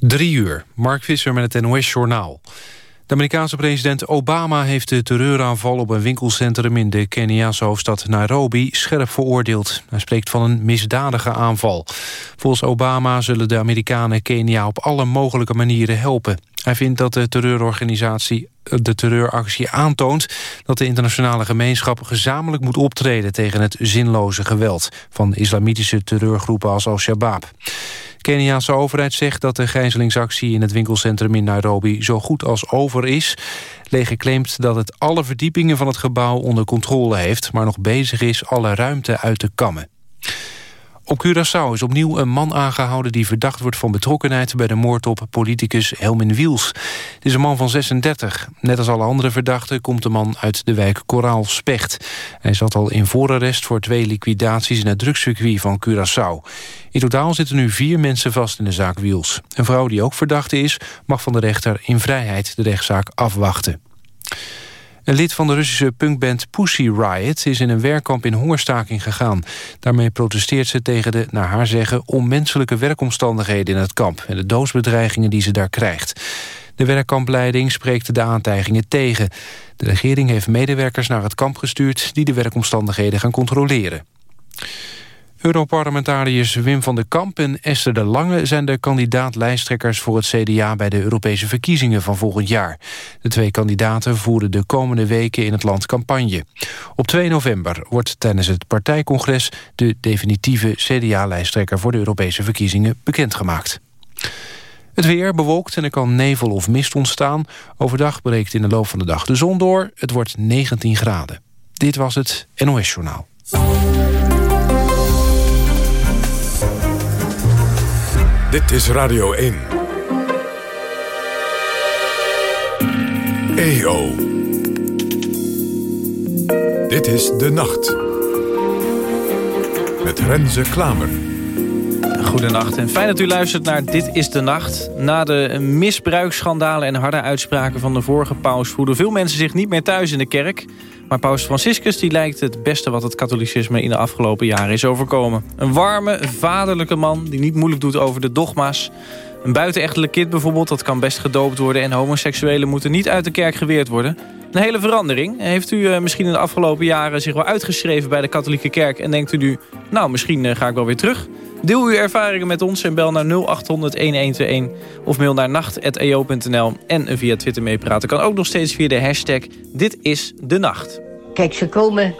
Drie uur, Mark Visser met het NOS-journaal. De Amerikaanse president Obama heeft de terreuraanval op een winkelcentrum in de Keniaanse hoofdstad Nairobi scherp veroordeeld. Hij spreekt van een misdadige aanval. Volgens Obama zullen de Amerikanen Kenia op alle mogelijke manieren helpen. Hij vindt dat de terreurorganisatie de terreuractie aantoont dat de internationale gemeenschap gezamenlijk moet optreden tegen het zinloze geweld van islamitische terreurgroepen als Al-Shabaab. Keniaanse overheid zegt dat de gijzelingsactie in het winkelcentrum in Nairobi zo goed als over is. Leger claimt dat het alle verdiepingen van het gebouw onder controle heeft, maar nog bezig is alle ruimte uit te kammen. Op Curaçao is opnieuw een man aangehouden die verdacht wordt van betrokkenheid bij de moord op politicus Helmin Wiels. Het is een man van 36. Net als alle andere verdachten komt de man uit de wijk Koraal Specht. Hij zat al in voorarrest voor twee liquidaties in het drugscircuit van Curaçao. In totaal zitten nu vier mensen vast in de zaak Wiels. Een vrouw die ook verdachte is mag van de rechter in vrijheid de rechtszaak afwachten. Een lid van de Russische punkband Pussy Riot is in een werkkamp in hongerstaking gegaan. Daarmee protesteert ze tegen de, naar haar zeggen, onmenselijke werkomstandigheden in het kamp en de doodsbedreigingen die ze daar krijgt. De werkkampleiding spreekt de aantijgingen tegen. De regering heeft medewerkers naar het kamp gestuurd die de werkomstandigheden gaan controleren. Europarlementariërs Wim van der Kamp en Esther de Lange... zijn de kandidaat-lijsttrekkers voor het CDA... bij de Europese verkiezingen van volgend jaar. De twee kandidaten voeren de komende weken in het land campagne. Op 2 november wordt tijdens het partijcongres... de definitieve CDA-lijsttrekker voor de Europese verkiezingen bekendgemaakt. Het weer bewolkt en er kan nevel of mist ontstaan. Overdag breekt in de loop van de dag de zon door. Het wordt 19 graden. Dit was het NOS Journaal. Dit is Radio 1. EO. Dit is De Nacht. Met Renze Klamer. Goedenacht en fijn dat u luistert naar Dit is de Nacht. Na de misbruiksschandalen en harde uitspraken van de vorige paus... voelden veel mensen zich niet meer thuis in de kerk. Maar paus Franciscus die lijkt het beste wat het katholicisme in de afgelopen jaren is overkomen. Een warme, vaderlijke man die niet moeilijk doet over de dogma's. Een buitenechtelijk kind bijvoorbeeld, dat kan best gedoopt worden... en homoseksuelen moeten niet uit de kerk geweerd worden. Een hele verandering. Heeft u uh, misschien in de afgelopen jaren zich wel uitgeschreven bij de katholieke kerk... en denkt u nu, nou, misschien uh, ga ik wel weer terug... Deel uw ervaringen met ons en bel naar 0800-1121 of mail naar nacht.eo.nl. En via Twitter meepraten kan ook nog steeds via de hashtag Dit is de Nacht. Kijk, ze komen,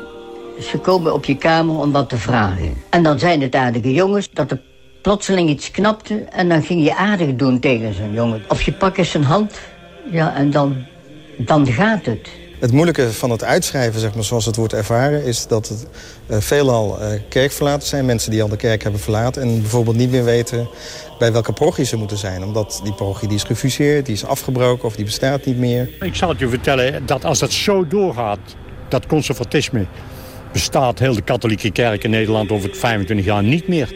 ze komen op je kamer om wat te vragen. En dan zijn het aardige jongens dat er plotseling iets knapte... en dan ging je aardig doen tegen zo'n jongen. Of je pakt eens zijn hand, ja, en dan, dan gaat het. Het moeilijke van het uitschrijven, zeg maar, zoals het wordt ervaren... is dat het uh, veelal uh, kerkverlaters zijn. Mensen die al de kerk hebben verlaten... en bijvoorbeeld niet meer weten bij welke parochie ze moeten zijn. Omdat die parochie die is gefuseerd, die is afgebroken of die bestaat niet meer. Ik zal het je vertellen dat als dat zo doorgaat, dat conservatisme... bestaat heel de katholieke kerk in Nederland over 25 jaar niet meer.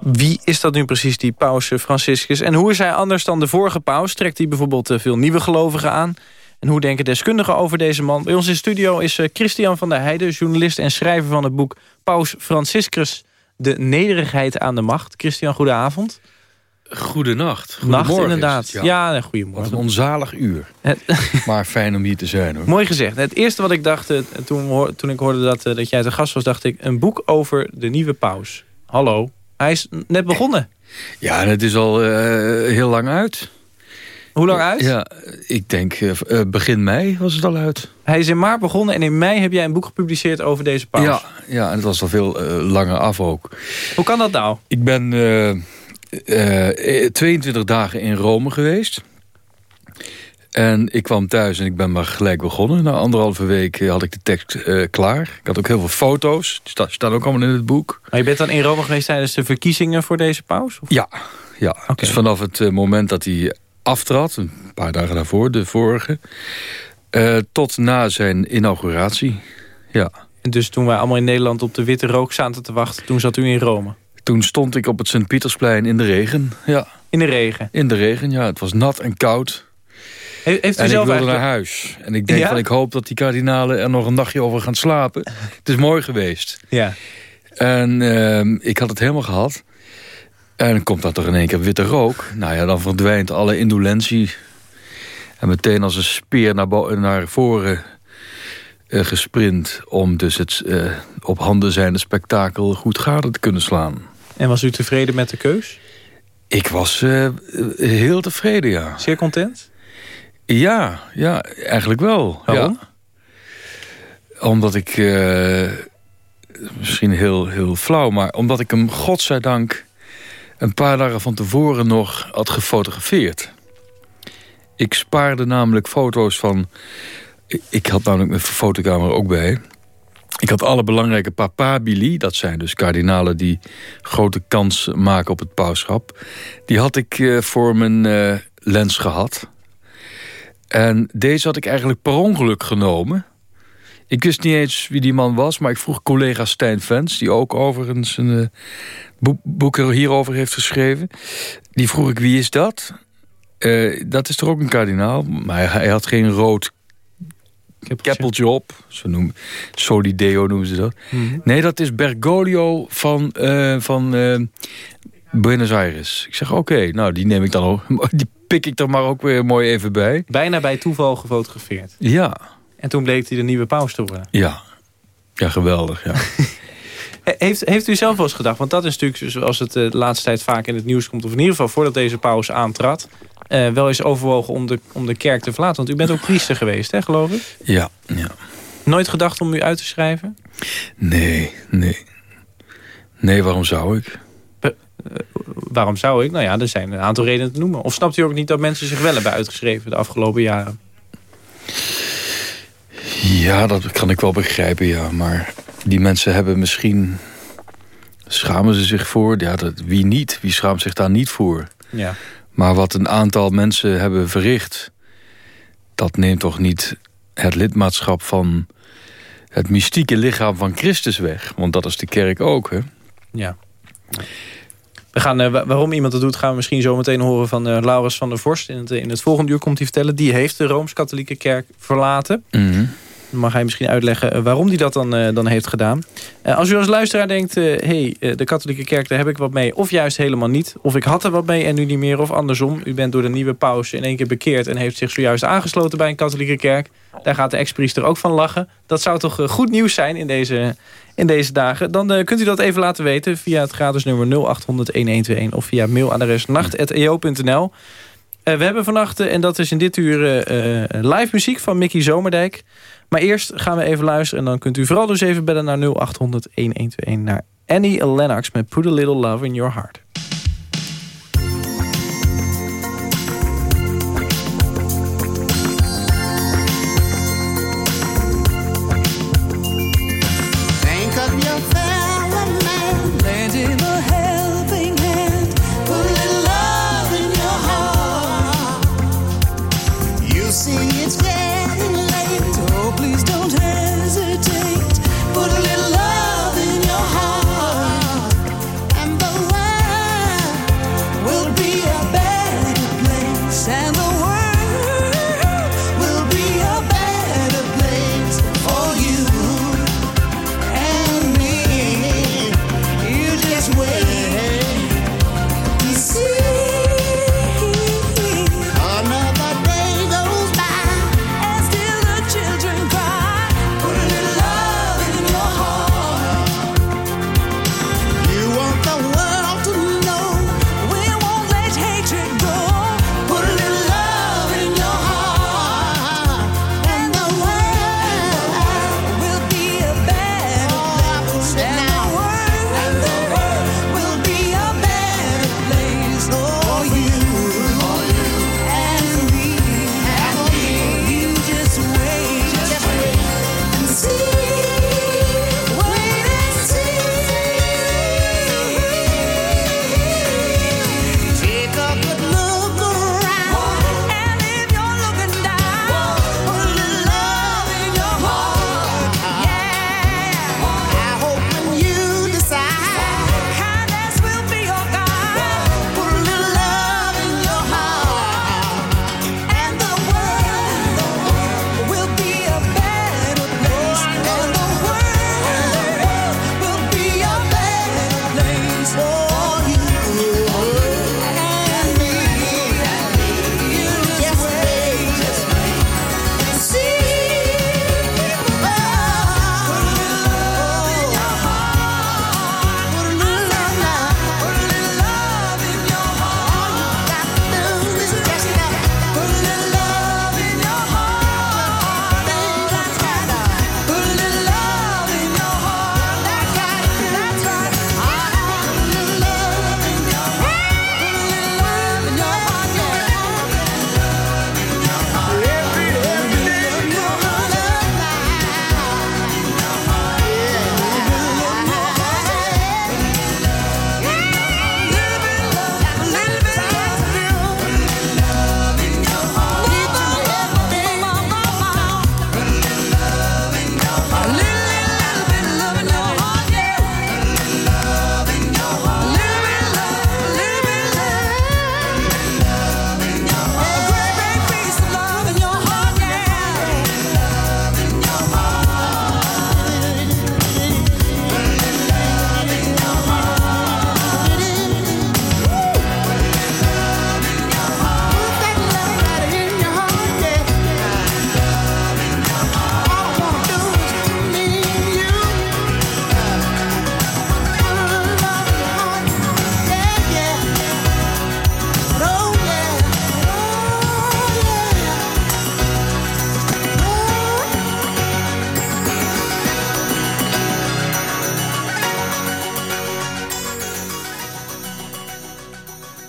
Wie is dat nu precies, die paus Franciscus? En hoe is hij anders dan de vorige paus? Trekt hij bijvoorbeeld eh, veel nieuwe gelovigen aan? En hoe denken deskundigen over deze man? Bij ons in studio is eh, Christian van der Heijden, journalist en schrijver van het boek Paus Franciscus, de nederigheid aan de macht. Christian, goedenavond. Goedenacht. Nacht inderdaad. Ja, ja goedemorgen. Wat een onzalig uur. maar fijn om hier te zijn hoor. Mooi gezegd. Het eerste wat ik dacht uh, toen, toen ik hoorde dat, uh, dat jij te gast was... dacht ik, een boek over de nieuwe paus. Hallo, hij is net begonnen. Ja, en het is al heel lang uit. Hoe lang uit? Ja, ik denk uh, begin mei was het al uit. Hij is in maart begonnen en in mei heb jij een boek gepubliceerd over deze paus. Ja, ja en het was al veel uh, langer af ook. Hoe kan dat nou? Ik ben uh, 22 dagen in Rome geweest. En ik kwam thuis en ik ben maar gelijk begonnen. Na anderhalve week had ik de tekst klaar. Ik had ook heel veel foto's. Die staan ook allemaal in het boek. Maar je bent dan in Rome geweest tijdens de verkiezingen voor deze paus? Of? Ja, ja. Okay. dus vanaf het moment dat hij aftrad, een paar dagen daarvoor, de vorige... Uh, tot na zijn inauguratie, ja. En dus toen wij allemaal in Nederland op de witte rook zaten te wachten... toen zat u in Rome? Toen stond ik op het Sint-Pietersplein in de regen, ja. In de regen? In de regen, ja. Het was nat en koud. Heeft u en zelf ik wilde eigenlijk... naar huis. En ik denk ja? van, ik hoop dat die kardinalen er nog een nachtje over gaan slapen. het is mooi geweest. Ja. En uh, ik had het helemaal gehad. En dan komt dan toch in één keer witte rook. Nou ja, dan verdwijnt alle indolentie. En meteen als een speer naar, naar voren uh, gesprint... om dus het uh, op handen zijnde spektakel goed gade te kunnen slaan. En was u tevreden met de keus? Ik was uh, heel tevreden, ja. Zeer content? Ja, ja eigenlijk wel. Waarom? Ja. Omdat ik... misschien heel, heel flauw, maar omdat ik hem godzijdank... een paar dagen van tevoren nog had gefotografeerd. Ik spaarde namelijk foto's van... Ik had namelijk mijn fotocamera ook bij. Ik had alle belangrijke papabili, dat zijn dus kardinalen die grote kans maken op het pauschap. Die had ik uh, voor mijn uh, lens gehad. En deze had ik eigenlijk per ongeluk genomen. Ik wist niet eens wie die man was, maar ik vroeg collega Stijn Vens... die ook overigens een uh, boek, boek hierover heeft geschreven. Die vroeg ik, wie is dat? Uh, dat is toch ook een kardinaal, maar hij had geen rood keppeltje op. Zo noemen, Solideo noemen ze dat. Mm -hmm. Nee, dat is Bergoglio van, uh, van uh, Buenos Aires. Ik zeg, oké, okay, nou die neem ik dan ook. Die pik ik er maar ook weer mooi even bij. Bijna bij toeval gefotografeerd. Ja. En toen bleek hij de nieuwe paus te worden. Ja, ja geweldig, ja. Heeft, heeft u zelf wel eens gedacht, want dat is natuurlijk zoals het de laatste tijd vaak in het nieuws komt... of in ieder geval voordat deze paus aantrad... Uh, wel eens overwogen om de, om de kerk te verlaten. Want u bent ook priester geweest, hè, geloof ik? Ja, ja. Nooit gedacht om u uit te schrijven? Nee, nee. Nee, waarom zou ik? Uh, waarom zou ik? Nou ja, er zijn een aantal redenen te noemen. Of snapt u ook niet dat mensen zich wel hebben uitgeschreven de afgelopen jaren? Ja, dat kan ik wel begrijpen, ja. Maar die mensen hebben misschien... Schamen ze zich voor? Ja, dat, wie niet? Wie schaamt zich daar niet voor? Ja. Maar wat een aantal mensen hebben verricht... dat neemt toch niet het lidmaatschap van het mystieke lichaam van Christus weg. Want dat is de kerk ook, hè? Ja. We gaan, uh, waarom iemand dat doet, gaan we misschien zo meteen horen van uh, Laurens van der Vorst. In het, in het volgende uur komt hij vertellen. Die heeft de Rooms-Katholieke Kerk verlaten. Mm. Mag hij misschien uitleggen waarom hij dat dan, uh, dan heeft gedaan. Uh, als u als luisteraar denkt, hé, hey, de katholieke kerk, daar heb ik wat mee. Of juist helemaal niet. Of ik had er wat mee en nu niet meer. Of andersom, u bent door de nieuwe paus in één keer bekeerd... en heeft zich zojuist aangesloten bij een katholieke kerk. Daar gaat de ex-priester ook van lachen. Dat zou toch goed nieuws zijn in deze, in deze dagen. Dan kunt u dat even laten weten via het gratis nummer 0800-1121... of via mailadres nacht.eo.nl. we hebben vannacht, en dat is in dit uur live muziek van Mickey Zomerdijk... Maar eerst gaan we even luisteren. En dan kunt u vooral dus even bellen naar 0800-1121. Naar Annie Lennox met Put a Little Love in Your Heart.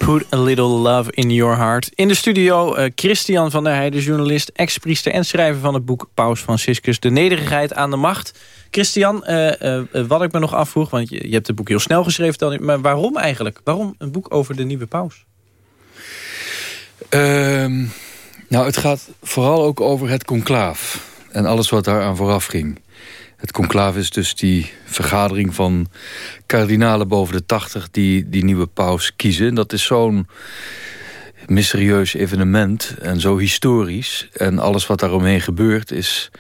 A little love in your heart. In de studio uh, Christian van der Heijden, journalist, ex-priester... en schrijver van het boek Paus Franciscus, De Nederigheid aan de Macht. Christian, uh, uh, wat ik me nog afvroeg, want je, je, hebt het boek heel snel geschreven... Dan, maar waarom eigenlijk? Waarom een boek over de nieuwe paus? Ehm, nou, het gaat vooral ook over het conclaaf. En alles wat daar aan vooraf ging. Het conclave is dus die vergadering van kardinalen boven de tachtig... die die nieuwe paus kiezen. Dat is zo'n mysterieus evenement en zo historisch. En alles wat daaromheen gebeurt is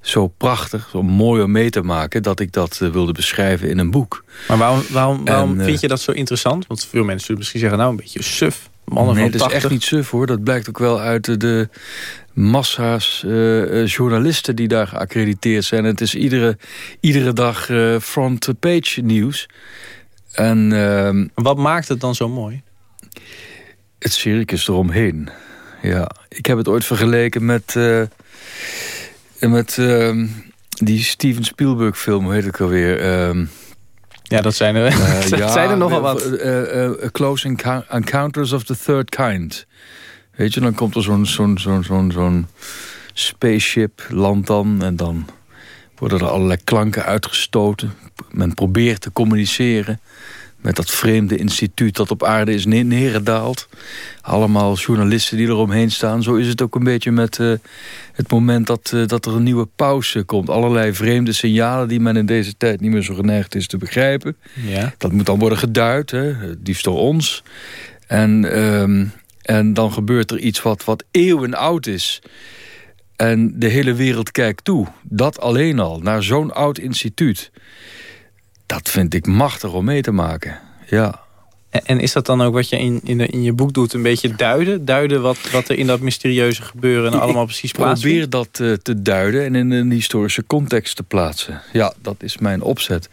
zo prachtig, zo mooi om mee te maken... dat ik dat uh, wilde beschrijven in een boek. Maar waarom, waarom, waarom en, vind je dat zo interessant? Want veel mensen zullen misschien zeggen, nou, een beetje suf. Mannen nee, van dat is echt niet suf, hoor. Dat blijkt ook wel uit de massa's uh, journalisten die daar geaccrediteerd zijn. Het is iedere, iedere dag uh, front page nieuws. En, uh, Wat maakt het dan zo mooi? Het circus eromheen. Ja, ik heb het ooit vergeleken met, met ehm, die Steven Spielberg film, hoe heet het alweer? Ehm, ja, dat zijn er, dat ja, zijn er nogal wat. Close Encounters of the Third Kind. Weet je, dan komt er zo'n zo'n zo'n zo'n zo'n spaceship, land dan... en dan worden er allerlei klanken uitgestoten. Men probeert te communiceren met dat vreemde instituut dat op aarde is neergedaald. Allemaal journalisten die eromheen staan. Zo is het ook een beetje met uh, het moment dat, uh, dat er een nieuwe pauze komt. Allerlei vreemde signalen die men in deze tijd niet meer zo geneigd is te begrijpen. Ja. Dat moet dan worden geduid, hè, liefst door ons. En, um, en dan gebeurt er iets wat, wat eeuwen oud is. En de hele wereld kijkt toe. Dat alleen al, naar zo'n oud instituut dat vind ik machtig om mee te maken. Ja. En is dat dan ook wat je in, in, de, in je boek doet? Een beetje duiden? Duiden wat, wat er in dat mysterieuze gebeuren allemaal precies plaatsvindt? Ik probeer dat uh, te duiden en in een historische context te plaatsen. Ja, dat is mijn opzet.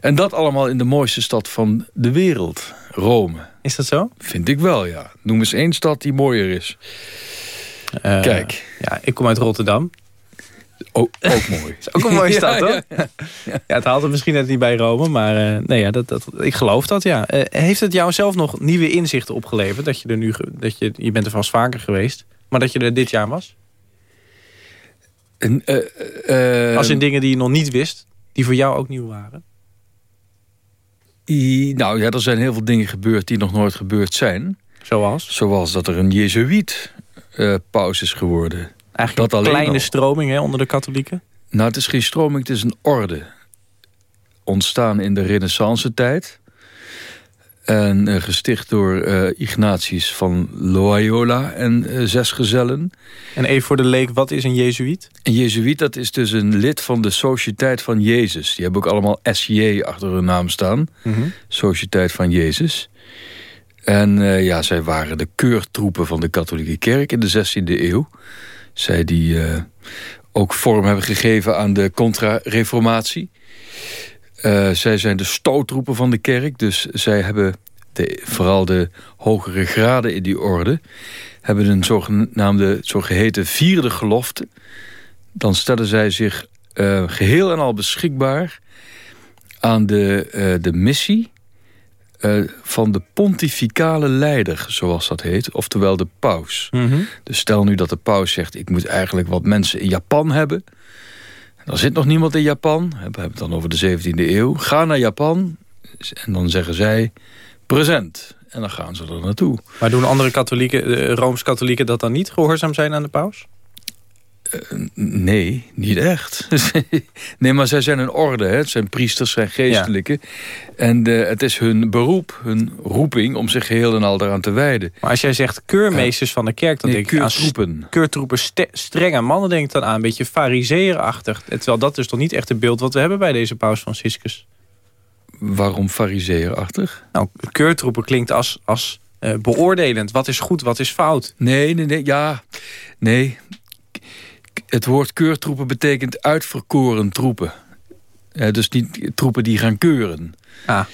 En dat allemaal in de mooiste stad van de wereld. Rome. Is dat zo? Vind ik wel, ja. Noem eens één stad die mooier is. Uh, Kijk. Ja, ik kom uit Rotterdam. Ook, ook mooi. is ook een mooie stad, hoor. Ja, ja. het haalt er misschien net niet bij Rome, maar uh, nee, ja, dat, dat, ik geloof dat, ja. Uh, heeft het jou zelf nog nieuwe inzichten opgeleverd? Dat je er nu, dat je, je bent er vast vaker geweest, maar dat je er dit jaar was? Als in dingen die je nog niet wist, die voor jou ook nieuw waren? I, nou ja, er zijn heel veel dingen gebeurd die nog nooit gebeurd zijn. Zoals? Zoals dat er een jezuïet paus is geworden. Eigenlijk dat een kleine al. stroming hè, onder de katholieken? Nou, het is geen stroming, het is een orde. Ontstaan in de renaissance tijd. En uh, gesticht door uh, Ignatius van Loyola en uh, zes gezellen. En even voor de leek, wat is een jezuïet? Een jezuïet, dat is dus een lid van de Sociëteit van Jezus. Die hebben ook allemaal SJ achter hun naam staan. Mm -hmm. Sociëteit van Jezus. En ja, zij waren de keurtroepen van de katholieke kerk in de 16e eeuw. Zij die ook vorm hebben gegeven aan de contra-reformatie. Uh, zij zijn de stootroepen van de kerk. Dus zij hebben, de, vooral de hogere graden in die orde... hebben een zogenaamde, zogeheten vierde gelofte. Dan stellen zij zich uh, geheel en al beschikbaar... aan de, de missie van de pontificale leider, zoals dat heet. Oftewel de paus. Mm -hmm. Dus stel nu dat de paus zegt... ik moet eigenlijk wat mensen in Japan hebben. Er zit nog niemand in Japan. We hebben het dan over de 17e eeuw. Ga naar Japan. En dan zeggen zij... present. En dan gaan ze er naartoe. Maar doen andere katholieken, Rooms-katholieken... dat dan niet gehoorzaam zijn aan de paus? Uh, nee, niet echt. nee, maar zij zijn een orde. Hè? Het zijn priesters, zijn geestelijken. Ja. En uh, het is hun beroep, hun roeping... om zich geheel en al daaraan te wijden. Maar als jij zegt keurmeesters uh, van de kerk... dan nee, denk ik keurtroepen. aan keurtroepen, strenge mannen denk ik dan aan. Een beetje fariseerachtig. Terwijl dat is toch niet echt het beeld wat we hebben bij deze paus Franciscus. Waarom fariseerachtig? Nou, keurtroepen klinkt als... als uh, beoordelend. Wat is goed, wat is fout? Nee, nee, nee. Ja, nee het woord keurtroepen betekent uitverkoren troepen. Uh, dus niet troepen die gaan keuren. Ah.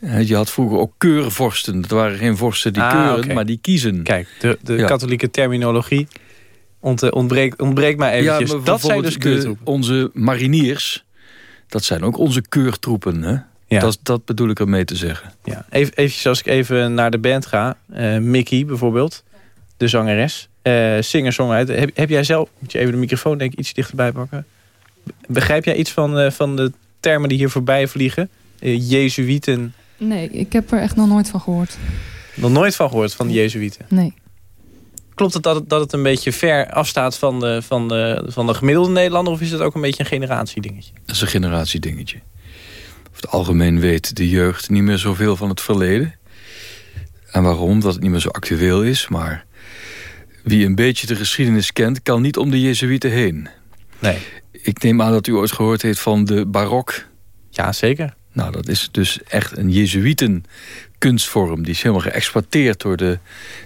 Uh, je had vroeger ook keurvorsten. Dat waren geen vorsten die ah, keuren, okay. maar die kiezen. Kijk, de, de ja. katholieke terminologie ont, ontbreekt, ontbreekt mij eventjes. Ja, dat zijn dus keurtroepen. De, onze mariniers, dat zijn ook onze keurtroepen. Hè? Ja. Dat, dat bedoel ik ermee te zeggen. Ja. Even, eventjes als ik even naar de band ga. Eh, Mickey bijvoorbeeld, de zangeres. Eh singer-songwriter. Heb, heb jij zelf, moet je even de microfoon denk ik iets dichterbij pakken. Begrijp jij iets van, eh, van de termen die hier voorbij vliegen? Eh, Jezuïeten, Nee, ik heb er echt nog nooit van gehoord. nog nooit van gehoord van de Jezuïeten. Nee. Klopt het dat, het dat het een beetje ver afstaat van de, van, de, van de gemiddelde Nederlander? Of is het ook een beetje een generatiedingetje? Dat is een generatiedingetje. Over het algemeen weet de jeugd niet meer zoveel van het verleden. En waarom? Dat het niet meer zo actueel is. Maar wie een beetje de geschiedenis kent... kan niet om de Jezuïeten heen. Nee. Ik neem aan dat u ooit gehoord heeft van de barok. Ja, zeker. Nou, dat is dus echt een Jezuïeten kunstvorm. Die is helemaal geëxploiteerd door de...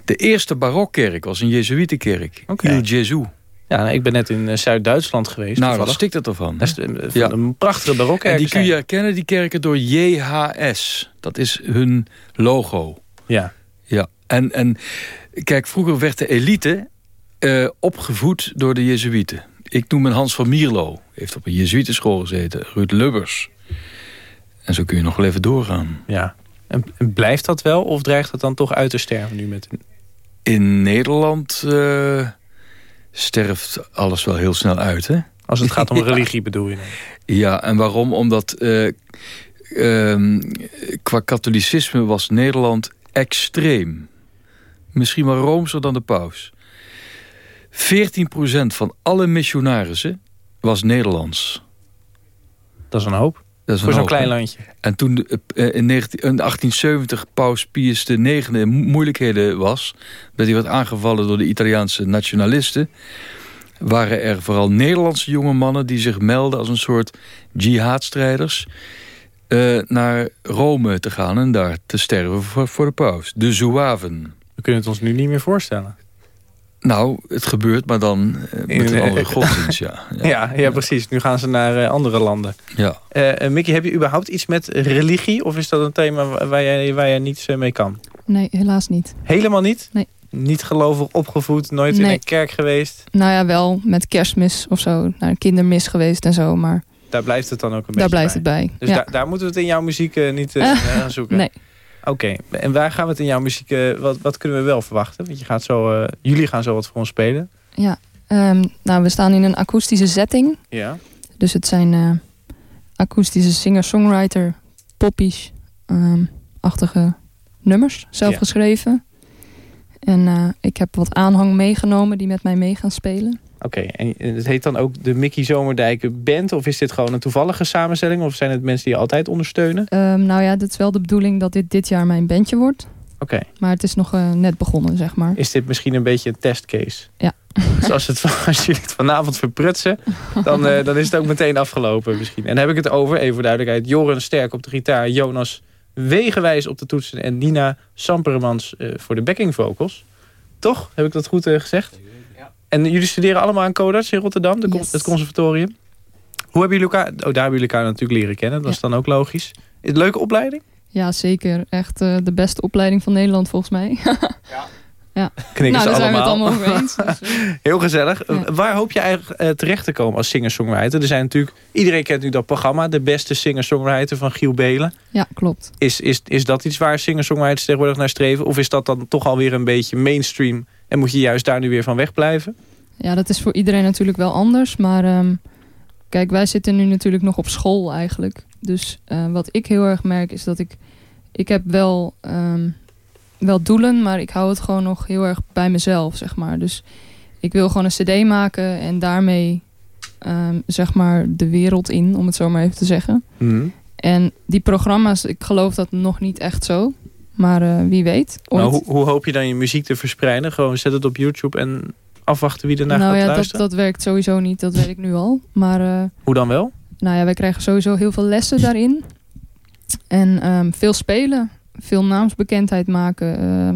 De eerste barokkerk was een Jezuïetenkerk. Oké. Il Gesù. Ja, nou, ik ben net in eh, Zuid-Duitsland geweest. Nou, toevallig. stikt het ervan. Dat is een, van Ja. een prachtige barokkerk. En die kun je herkennen, die kerken, door JHS. Dat is hun logo. Ja. Ja, en, en kijk, vroeger werd de elite eh, opgevoed door de Jezuïeten. Ik noem een Hans van Mierlo. Heeft op een Jezuïtenschool gezeten. Ruud Lubbers. En zo kun je nog wel even doorgaan. ja. En, en blijft dat wel? Of dreigt het dan toch uit te sterven nu met... In Nederland eh, sterft alles wel heel snel uit, hè? Als het gaat om Ja. religie bedoel je? dan? Ja, en waarom? Omdat eh, ehm, qua katholicisme was Nederland extreem. Misschien wel roomser dan de paus. 14% van alle missionarissen was Nederlands. Dat is een hoop. Dat is Voor zo'n klein landje. En toen de, eh, in, 19 in 1870 paus Pius IX in moeilijkheden was... dat hij werd aangevallen door de Italiaanse nationalisten... waren er vooral Nederlandse jonge mannen... die zich melden als een soort jihadstrijders... eh, naar Rome te gaan en daar te sterven voor, voor de paus. De Zouaven. We kunnen het ons nu niet meer voorstellen. Nou, het gebeurt, maar dan eh, met In, een eh, andere godsdienst, ja. Ja, ja, precies. Nu gaan ze naar eh, andere landen. ja. Eh eh, Mickey, heb je überhaupt iets met religie? Of is dat een thema wa- waar jij, waar jij niets eh, mee kan? Nee, helaas niet. Helemaal niet? Nee. Niet gelovig opgevoed? Nooit in een kerk geweest? Nou ja, wel met kerstmis of zo. Naar een kindermis geweest en zo. Maar Daar blijft het dan ook een beetje daar blijft bij. het bij. Dus ja. daar, daar moeten we het in jouw muziek eh, niet eh, Eh, gaan zoeken? nee. Oké, en waar gaan we het in jouw muziek... eh, wat, wat kunnen we wel verwachten? Want je gaat zo, eh, jullie gaan zo wat voor ons spelen. Ja. Ehm, nou, we staan in een akoestische setting. Ja. Dus het zijn eh, akoestische singer-songwriter, poppies, ehm, achtige nummers, zelf Ja. geschreven. En ik heb wat aanhang meegenomen die met mij mee gaan spelen. Oké, en het heet dan ook de Mickey Zomerdijken Band? Of is dit gewoon een toevallige samenstelling? Of zijn het mensen die je altijd ondersteunen? Ehm, nou ja, het is wel de bedoeling dat dit dit jaar mijn bandje wordt. Oké, Maar het is nog eh, net begonnen, zeg maar. is dit misschien een beetje een testcase? Ja. Dus als, het, als jullie het vanavond verprutsen, dan, eh, dan is het ook meteen afgelopen misschien. En dan heb ik het over, even voor duidelijkheid, Joren Sterk op de gitaar, Jonas Wegenwijs op de toetsen en Nina Sampermans eh, voor de backing vocals. Toch? Heb ik dat goed gezegd? En jullie studeren allemaal aan Codarts in Rotterdam, de Yes. het conservatorium. Hoe hebben jullie elkaar... Oh, daar hebben jullie elkaar natuurlijk leren kennen. Dat is dan ook logisch. Is het een leuke opleiding? Ja, zeker. Echt eh, de beste opleiding van Nederland volgens mij. Knikken nou, ze we het allemaal. allemaal over eens. Dus, eh, Heel gezellig. Ja. Waar hoop je eigenlijk eh, terecht te komen als singer-songwriter? Er zijn natuurlijk... Iedereen kent nu dat programma. De beste singer-songwriter van Giel Belen. ja, klopt. Is, is, is dat iets waar singer-songwriters tegenwoordig naar streven? Of is dat dan toch alweer een beetje mainstream? En moet je juist daar nu weer van wegblijven? Ja, dat is voor iedereen natuurlijk wel anders. Maar ehm, kijk, wij zitten nu natuurlijk nog op school eigenlijk. Dus eh, wat ik heel erg merk is dat ik... Ik heb wel, ehm, wel doelen, maar ik hou het gewoon nog heel erg bij mezelf, zeg maar. Dus ik wil gewoon een cd maken en daarmee ehm, zeg maar de wereld in, om het zo maar even te zeggen. En die programma's, ik geloof dat nog niet echt zo. Maar eh, wie weet. Ooit. Nou, hoe, hoe hoop je dan je muziek te verspreiden? Gewoon zet het op YouTube en afwachten wie ernaar nou gaat ja, dat, luisteren? dat werkt sowieso niet. Dat weet ik nu al. Maar eh, Hoe dan wel? nou ja, wij krijgen sowieso heel veel lessen daarin. En ehm, veel spelen. Veel naamsbekendheid maken. ehm,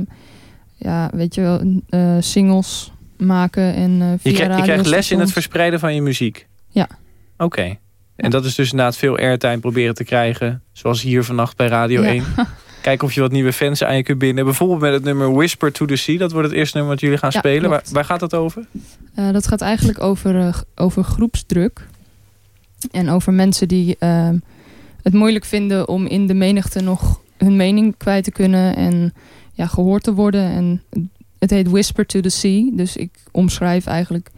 ja, weet je wel, eh, singles maken. En, eh Je, via krijgt- je krijgt les in het verspreiden van je muziek? Ja. Oké. En dat is dus inderdaad veel airtime proberen te krijgen. Zoals hier vannacht bij Radio Ja. 1. Kijken of je wat nieuwe fans aan je kunt binden. Bijvoorbeeld met het nummer Whisper to the Sea. Dat wordt het eerste nummer wat jullie gaan Ja, spelen. Waar, gaat dat over? Eh, dat gaat eigenlijk over, eh, over groepsdruk. En over mensen die ehm, het moeilijk vinden om in de menigte nog hun mening kwijt te kunnen en ja, gehoord te worden. En het heet Whisper to the Sea. Dus ik omschrijf eigenlijk,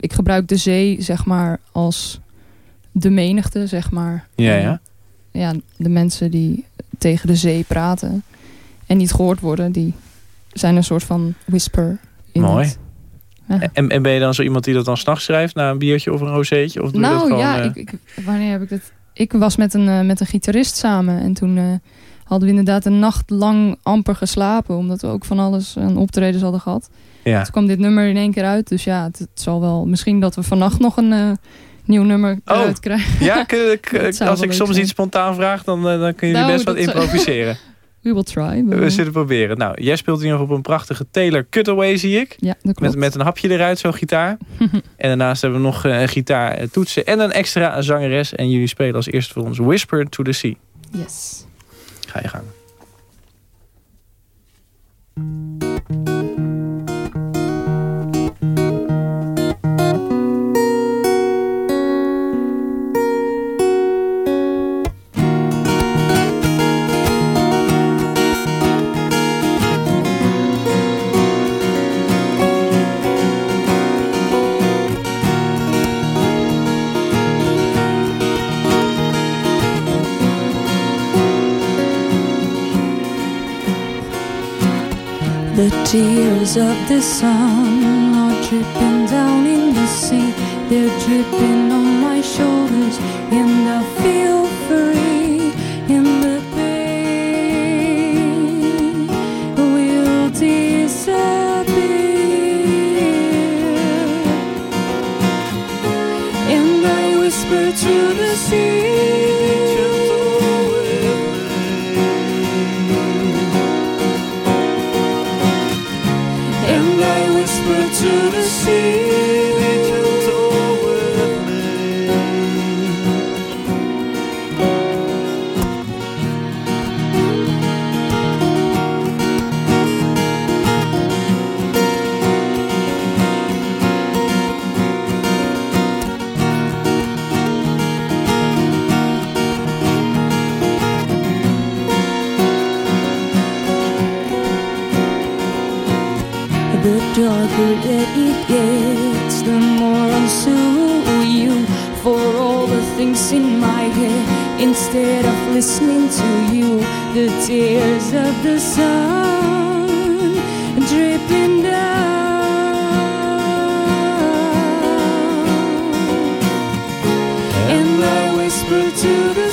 ik gebruik de zee zeg maar als de menigte, zeg maar. Ja, ja. Ja, de mensen die tegen de zee praten en niet gehoord worden, die zijn een soort van whisper. In Mooi. het. Ja. En, en ben je dan zo iemand die dat dan s'nachts schrijft... na een biertje of een rozeetje? Of doe je dat Nou gewoon, ja, eh, ik, ik, wanneer heb ik dat? Ik was met een, eh, met een gitarist samen en toen eh, hadden we inderdaad een nacht lang amper geslapen, omdat we ook van alles aan optredens hadden gehad. ja. Toen kwam dit nummer in één keer uit, dus ja, het, het zal wel misschien dat we vannacht nog een nieuw nummer Oh. eruit krijgen. Ja, als ik soms zijn. iets spontaan vraag, dan, eh, dan kun je Nou, best wat improviseren. We will try. We zitten proberen. Nou, jij speelt hier nog op een prachtige Taylor Cutaway, zie ik. Ja, dat klopt. Met, met een hapje eruit, zo'n gitaar. en daarnaast hebben we nog eh, een gitaar, eh, toetsen en een extra zangeres. En jullie spelen als eerste voor ons Whisper to the Sea. Yes. Ga je gang. The tears of the sun are dripping down in the sea. They're dripping on my shoulders, and I feel free. And the pain will disappear. And I whisper to the sea. In my head. Instead of listening to you, the tears of the sun dripping down. And I whisper to the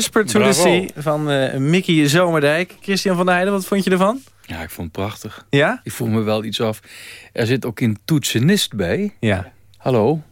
Whisper to Bravo. the Sea van eh, Mickey Zomerdijk. Christian van der Heijden, wat vond je ervan? Ja, ik vond het prachtig. Ja? Ik voel me wel iets af. Er zit ook een toetsenist bij. Ja. Hallo.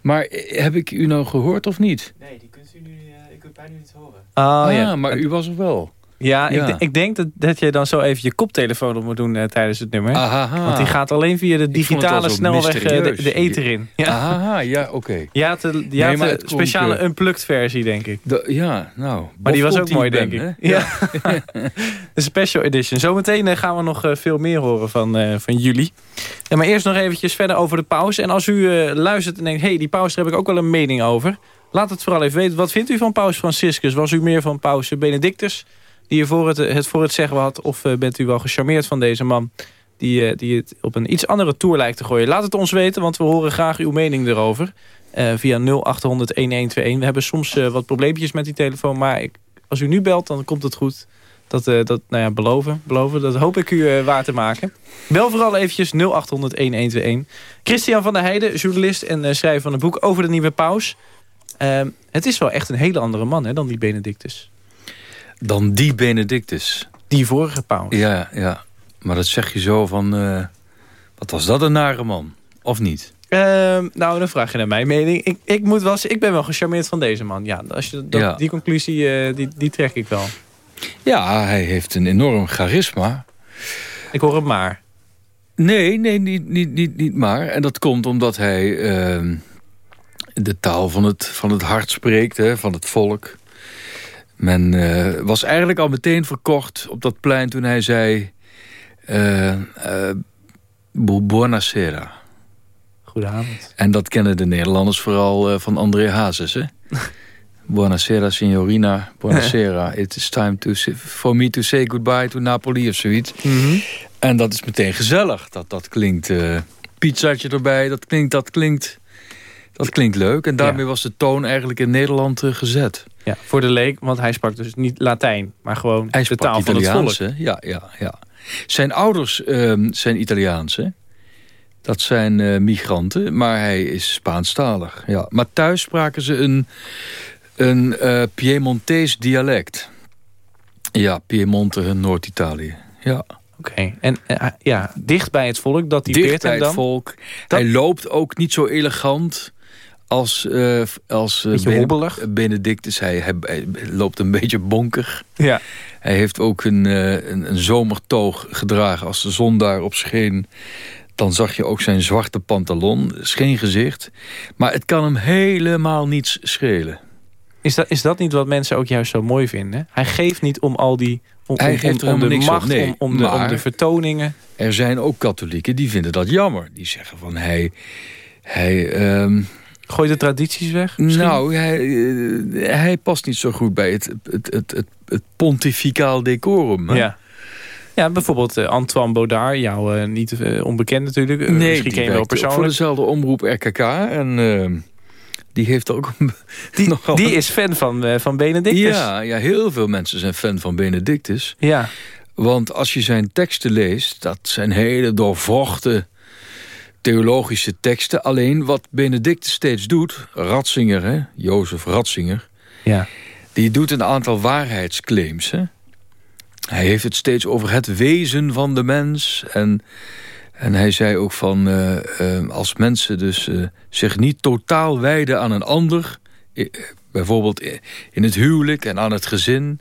Maar eh, heb ik u nou gehoord of niet? Nee, die kunt u nu, uh, ik kunt bijna niet horen. Oh ah, ja. maar u was er wel. Ja, Ja. Ik, ik denk dat, dat je dan zo even je koptelefoon op moet doen eh, tijdens het nummer. Ahaha. Want die gaat alleen via de digitale snelweg eh, de, de ether in. Ja. Ja, oké. Je had de, je Nee, had maar de speciale unplugged versie, denk ik. De- ja, nou. Maar die was ook mooi, denk ik. Ja. de special edition. Zometeen eh, gaan we nog veel meer horen van, van jullie. Ja, maar eerst nog eventjes verder over de pauze. En als u luistert en denkt, hey, die pauze daar heb ik ook wel een mening over. Laat het vooral even weten. Wat vindt u van paus Franciscus? Was u meer van paus Benedictus, die je voor het, het voor het zeggen had? Of eh, bent u wel gecharmeerd van deze man, die, eh, die het op een iets andere tour lijkt te gooien? Laat het ons weten, want we horen graag uw mening erover. Eh, via 0800 1121. We hebben soms eh, wat probleempjes met die telefoon, maar ik, als u nu belt, dan komt het goed. Dat, eh, dat nou ja, beloven, beloven, dat hoop ik u eh, waar te maken. Bel vooral eventjes 0800 1121. Christian van der Heijden, journalist en eh, schrijver van een boek over de nieuwe paus. Ehm, het is wel echt een hele andere man hè, dan die Benedictus. Dan die Benedictus. Die vorige paus. Ja, ja. Maar dat zeg je zo van... eh, wat was dat een nare man? Of niet? Ehm, nou, dan vraag je naar mijn mening. Ik, ik, moet wel, ik ben wel gecharmeerd van deze man. Ja, als je, dat, Ja. Die conclusie eh, die, die trek ik wel. Ja, hij heeft een enorm charisma. Ik hoor het maar. Nee, nee, niet, niet, niet, niet maar. En dat komt omdat hij ehm, de taal van het, van het hart spreekt, hè, van het volk. Men eh, was eigenlijk al meteen verkocht op dat plein toen hij zei... eh eh, bu- buonasera. Goedenavond. En dat kennen de Nederlanders vooral van André Hazes, hè? Buonasera, signorina. Buonasera. It is time to for me to say goodbye to Napoli of zoiets. En dat is meteen gezellig. Dat, dat klinkt... pizzaatje erbij, dat klinkt, dat klinkt... Dat klinkt leuk. En daarmee was de toon eigenlijk in Nederland eh, gezet. Ja, voor de leek, want hij sprak dus niet Latijn, maar gewoon Hij de taal van het volk. hè? Ja, ja, ja. Zijn ouders ehm, zijn Italiaans, hè? Dat zijn eh, migranten, maar hij is Spaanstalig. Ja. Maar thuis spraken ze een, een eh Piemontees dialect. Ja, Piemonte, Noord-Italië. Ja. Oké, en ja, dicht bij het volk, dat Dicht typeert bij hem het volk. Hij loopt ook niet zo elegant als, eh als eh. Benedictus. Hij, hij, hij loopt een beetje bonker. Ja. Hij heeft ook een, eh, een, een zomertoog gedragen. Als de zon daarop scheen, dan zag je ook zijn zwarte pantalon. Is geen gezicht. Maar het kan hem helemaal niets schelen. Is dat, is dat niet wat mensen ook juist zo mooi vinden? Hij geeft niet om al die... Om, Hij om, geeft om, om de niks macht, nee. om, de, om de vertoningen. Er zijn ook katholieken die vinden dat jammer. Die zeggen van hij... hij ehm, Gooi de tradities weg? misschien? Nou, hij, eh, hij past niet zo goed bij het, het, het, het, het pontificaal decorum. hè? Ja. Ja, bijvoorbeeld eh, Antoine Baudard, jou eh, niet onbekend natuurlijk. Nee, misschien die ken je wel ook voor persoonlijk. dezelfde omroep RKK. En die heeft ook Die, nogal die is fan van, van Benedictus. Ja, ja, heel veel mensen zijn fan van Benedictus. Ja. Want als je zijn teksten leest, dat zijn hele doorvochten theologische teksten. Alleen wat Benedictus steeds doet, Ratzinger, hè, Jozef Ratzinger... Ja. die doet een aantal waarheidsclaims. Hè? Hij heeft het steeds over het wezen van de mens. En, en hij zei ook van, eh, eh, als mensen dus eh, zich niet totaal wijden aan een ander... bijvoorbeeld in het huwelijk en aan het gezin...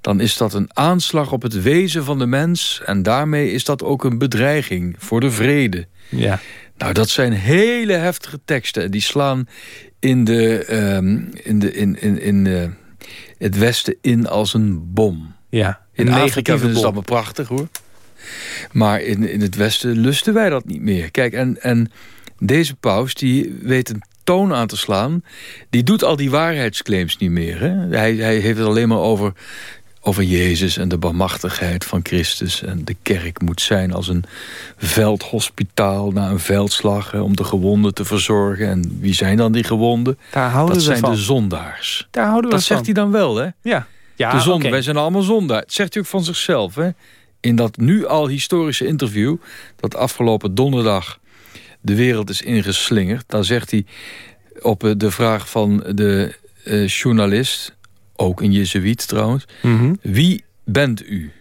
dan is dat een aanslag op het wezen van de mens... en daarmee is dat ook een bedreiging voor de vrede. Ja. Nou, dat zijn hele heftige teksten. Die slaan in, de, ehm, in, de, in, in, in eh, het Westen in als een bom. Ja. In Afrika vinden ze allemaal prachtig, hoor. Maar in, in het Westen lusten wij dat niet meer. Kijk, en, en deze paus, die weet een toon aan te slaan. Die doet al die waarheidsclaims niet meer. Hè? Hij, hij heeft het alleen maar over, over Jezus en de barmachtigheid van Christus. En de kerk moet zijn als een veldhospitaal na een veldslag... Hè, om de gewonden te verzorgen. En wie zijn dan die gewonden? Daar houden dat we zijn van. de zondaars. Daar houden we Dat zegt hij dan wel, hè? Ja. Ja, de zonde, wij zijn allemaal zondaar. Dat zegt hij ook van zichzelf. Hè? In dat nu al historische interview... dat afgelopen donderdag de wereld is ingeslingerd... dan zegt hij op eh, de vraag van de eh, journalist, ook een jezuïet trouwens. Mhm. Wie bent u?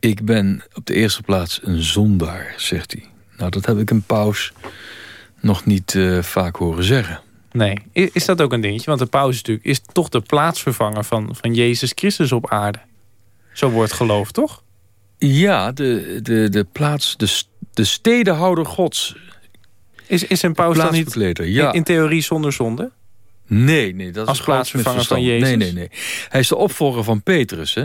Ik ben op de eerste plaats een zondaar, zegt hij. Nou, dat heb ik een paus nog niet eh, vaak horen zeggen. Nee. Is dat ook een dingetje? Want de paus is natuurlijk is toch de plaatsvervanger van, van Jezus Christus op aarde. Zo wordt geloofd, toch? Ja, de, de, de plaats, de, de stedenhouder gods. Is, is een paus dan niet ja. in, in theorie zonder zonde? Nee, nee, dat Als is plaatsvervanger van. Jezus? Nee, nee, nee. Hij is de opvolger van Petrus, hè?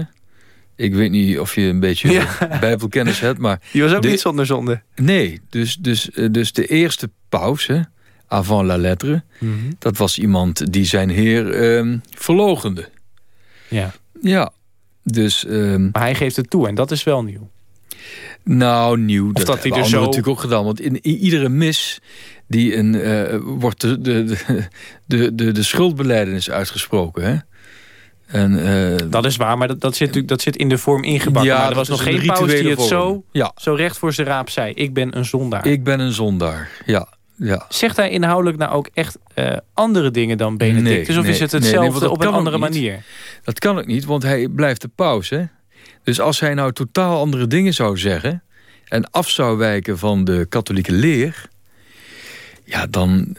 Ik weet niet of je een beetje Ja. bijbelkennis hebt, maar... Die was ook de- niet zonder zonde. Nee, dus, dus, eh, dus de eerste paus, hè, avant la lettre... dat was iemand die zijn heer ehm verlogende. Ja. Ja, dus... ehm, Maar hij geeft het toe en dat is wel nieuw. nou, nieuw, dat, dat hij er zo- natuurlijk ook gedaan. Want in, i- iedere mis die een, eh, wordt de, de, de, de, de, de schuldbeleidenis uitgesproken, hè? En, eh, Dat is waar, maar dat, dat, zit, natuurlijk- dat zit in de vorm ingebakken. Ja, maar er was nog geen paus die het zo. Ja. zo recht voor zijn raap zei. Ik ben een zondaar. ik ben een zondaar, ja. ja. Zegt hij inhoudelijk nou ook echt eh, andere dingen dan Benedictus? Nee, of nee, is het nee, hetzelfde op een andere manier? Dat kan ook niet, want hij blijft de paus, hè? Dus als hij nou totaal andere dingen zou zeggen... en af zou wijken van de katholieke leer... ja, dan,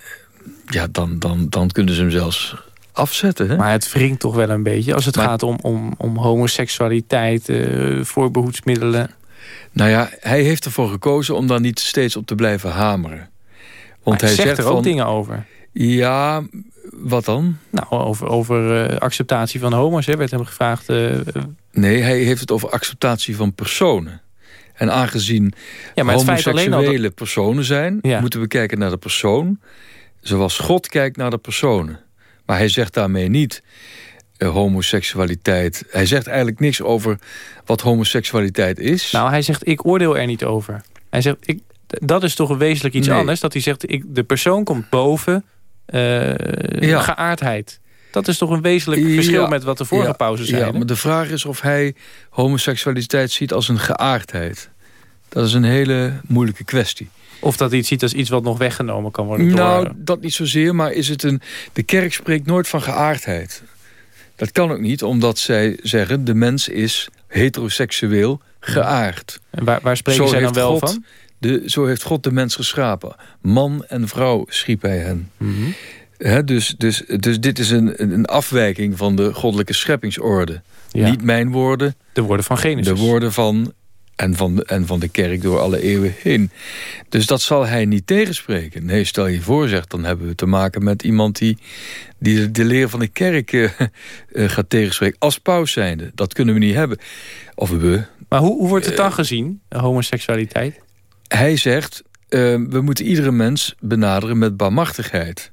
ja, dan, dan, dan kunnen ze hem zelfs afzetten, hè? Maar het wringt toch wel een beetje als het Maar- gaat om, om, om homoseksualiteit, eh, voorbehoedsmiddelen. Nou ja, hij heeft ervoor gekozen om daar niet steeds op te blijven hameren. Want hij, hij, zegt er ook van, dingen over. Ja, wat dan? Nou, over, over eh, acceptatie van homo's. Hè, werd hem gevraagd. eh, Nee, hij heeft het over acceptatie van personen. En aangezien ja, dat- homoseksuele personen zijn... Ja. moeten we kijken naar de persoon... zoals God kijkt naar de personen. Maar hij zegt daarmee niet eh, homoseksualiteit. Hij zegt eigenlijk niks over wat homoseksualiteit is. Nou, hij zegt, ik oordeel er niet over. Hij zegt, ik, dat is toch wezenlijk iets Nee. anders. Dat hij zegt, ik, de persoon komt boven eh, Ja. geaardheid. Dat is toch een wezenlijk verschil Ja. met wat de vorige Ja, pauze Ja, zeiden. maar de vraag is of hij homoseksualiteit ziet als een geaardheid. Dat is een hele moeilijke kwestie. Of dat hij het ziet als iets wat nog weggenomen kan worden. door- Nou, dat niet zozeer, maar is het een... De kerk spreekt nooit van geaardheid. Dat kan ook niet, omdat zij zeggen... de mens is heteroseksueel geaard. En waar, waar spreken zij dan wel God, van? De, zo heeft God de mens geschapen. Man en vrouw schiep hij hen. Dus, dus, dus dit is een, een afwijking van de goddelijke scheppingsorde. Ja. Niet mijn woorden, De woorden van Genesis. de woorden van en, van de, en van de kerk door alle eeuwen heen. Dus dat zal hij niet tegenspreken. Nee, stel je voor, zegt, dan hebben we te maken met iemand die, die de, de leer van de kerk eh, eh, gaat tegenspreken. Als paus zijnde. Dat kunnen we niet hebben. Of we. Maar hoe, hoe wordt het Eh. dan gezien, homoseksualiteit? Hij zegt, eh, we moeten iedere mens benaderen met barmachtigheid.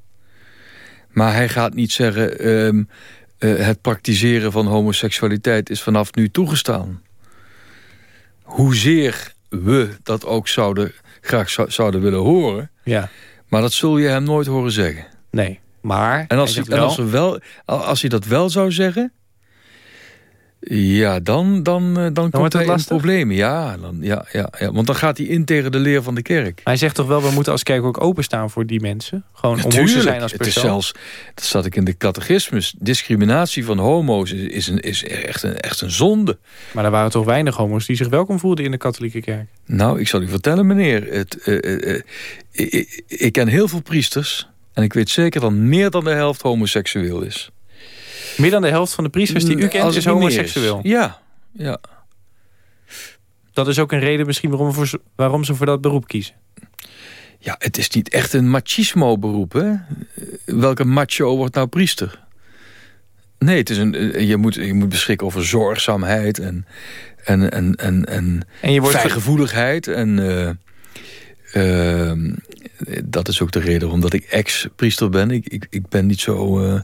Maar hij gaat niet zeggen... ehm, eh, het praktiseren van homoseksualiteit is vanaf nu toegestaan. Hoezeer we dat ook zouden, graag zou- zouden willen horen... Ja, maar dat zul je hem nooit horen zeggen. nee. Maar, En als, hij hij, zegt en als, wel, als hij dat wel zou zeggen... Ja, dan, dan, eh, dan, komt wordt het hij lastig? problemen. Ja, dan, ja, ja, ja, want dan gaat hij in tegen de leer van de kerk. hij zegt toch wel, we moeten als kerk ook openstaan voor die mensen? Gewoon om zijn als Het is persoon. zelfs, dat staat ik in de catechismus, discriminatie van homo's is, is, een, is echt, een, echt een zonde. Maar er waren toch weinig homo's die zich welkom voelden in de katholieke kerk? Nou, ik zal u vertellen, meneer. Het, eh, eh, ik, ik ken heel veel priesters. En ik weet zeker dat meer dan de helft homoseksueel is. Meer dan de helft van de priesters die u kent Als is homoseksueel. Ja, ja. Dat is ook een reden misschien waarom, voor, waarom ze voor dat beroep kiezen. Ja, het is niet echt een machismo beroep, hè? Welke macho wordt nou priester? Nee, het is een, eh, je, moet, je moet beschikken over zorgzaamheid en, en, en, en, en, En je wordt fijngevoeligheid. En eh, ehm, dat is ook de reden waarom dat ik ex-priester ben. Ik, ik, ik ben niet zo... eh,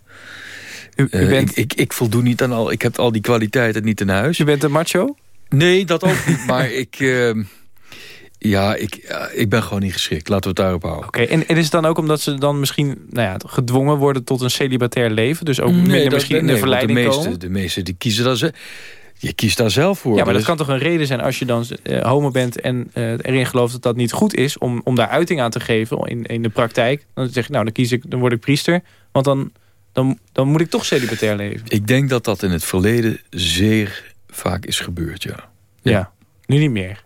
u, u eh, bent, ik, ik, ik voldoen niet aan al... Ik heb al die kwaliteiten niet in huis. u bent een macho? Nee, dat ook niet. maar ik... ehm, ja, ik, ja, ik ben gewoon niet geschikt. Laten we het daarop houden. Oké, en, en is het dan ook omdat ze dan misschien nou ja, gedwongen worden tot een celibatair leven? Dus ook minder dat- misschien in de verleiding de meeste, komen? De meeste die kiezen daar zelf. Je kiest daar zelf voor. Ja, maar dat Dus- kan toch een reden zijn als je dan eh, homo bent en eh, erin gelooft dat dat niet goed is om, om daar uiting aan te geven in, in de praktijk. Dan zeg je, nou, dan kies ik, dan word ik priester. Want dan dan, dan moet ik toch celibatair leven. Ik denk dat dat in het verleden zeer vaak is gebeurd, ja. Ja, nu niet meer.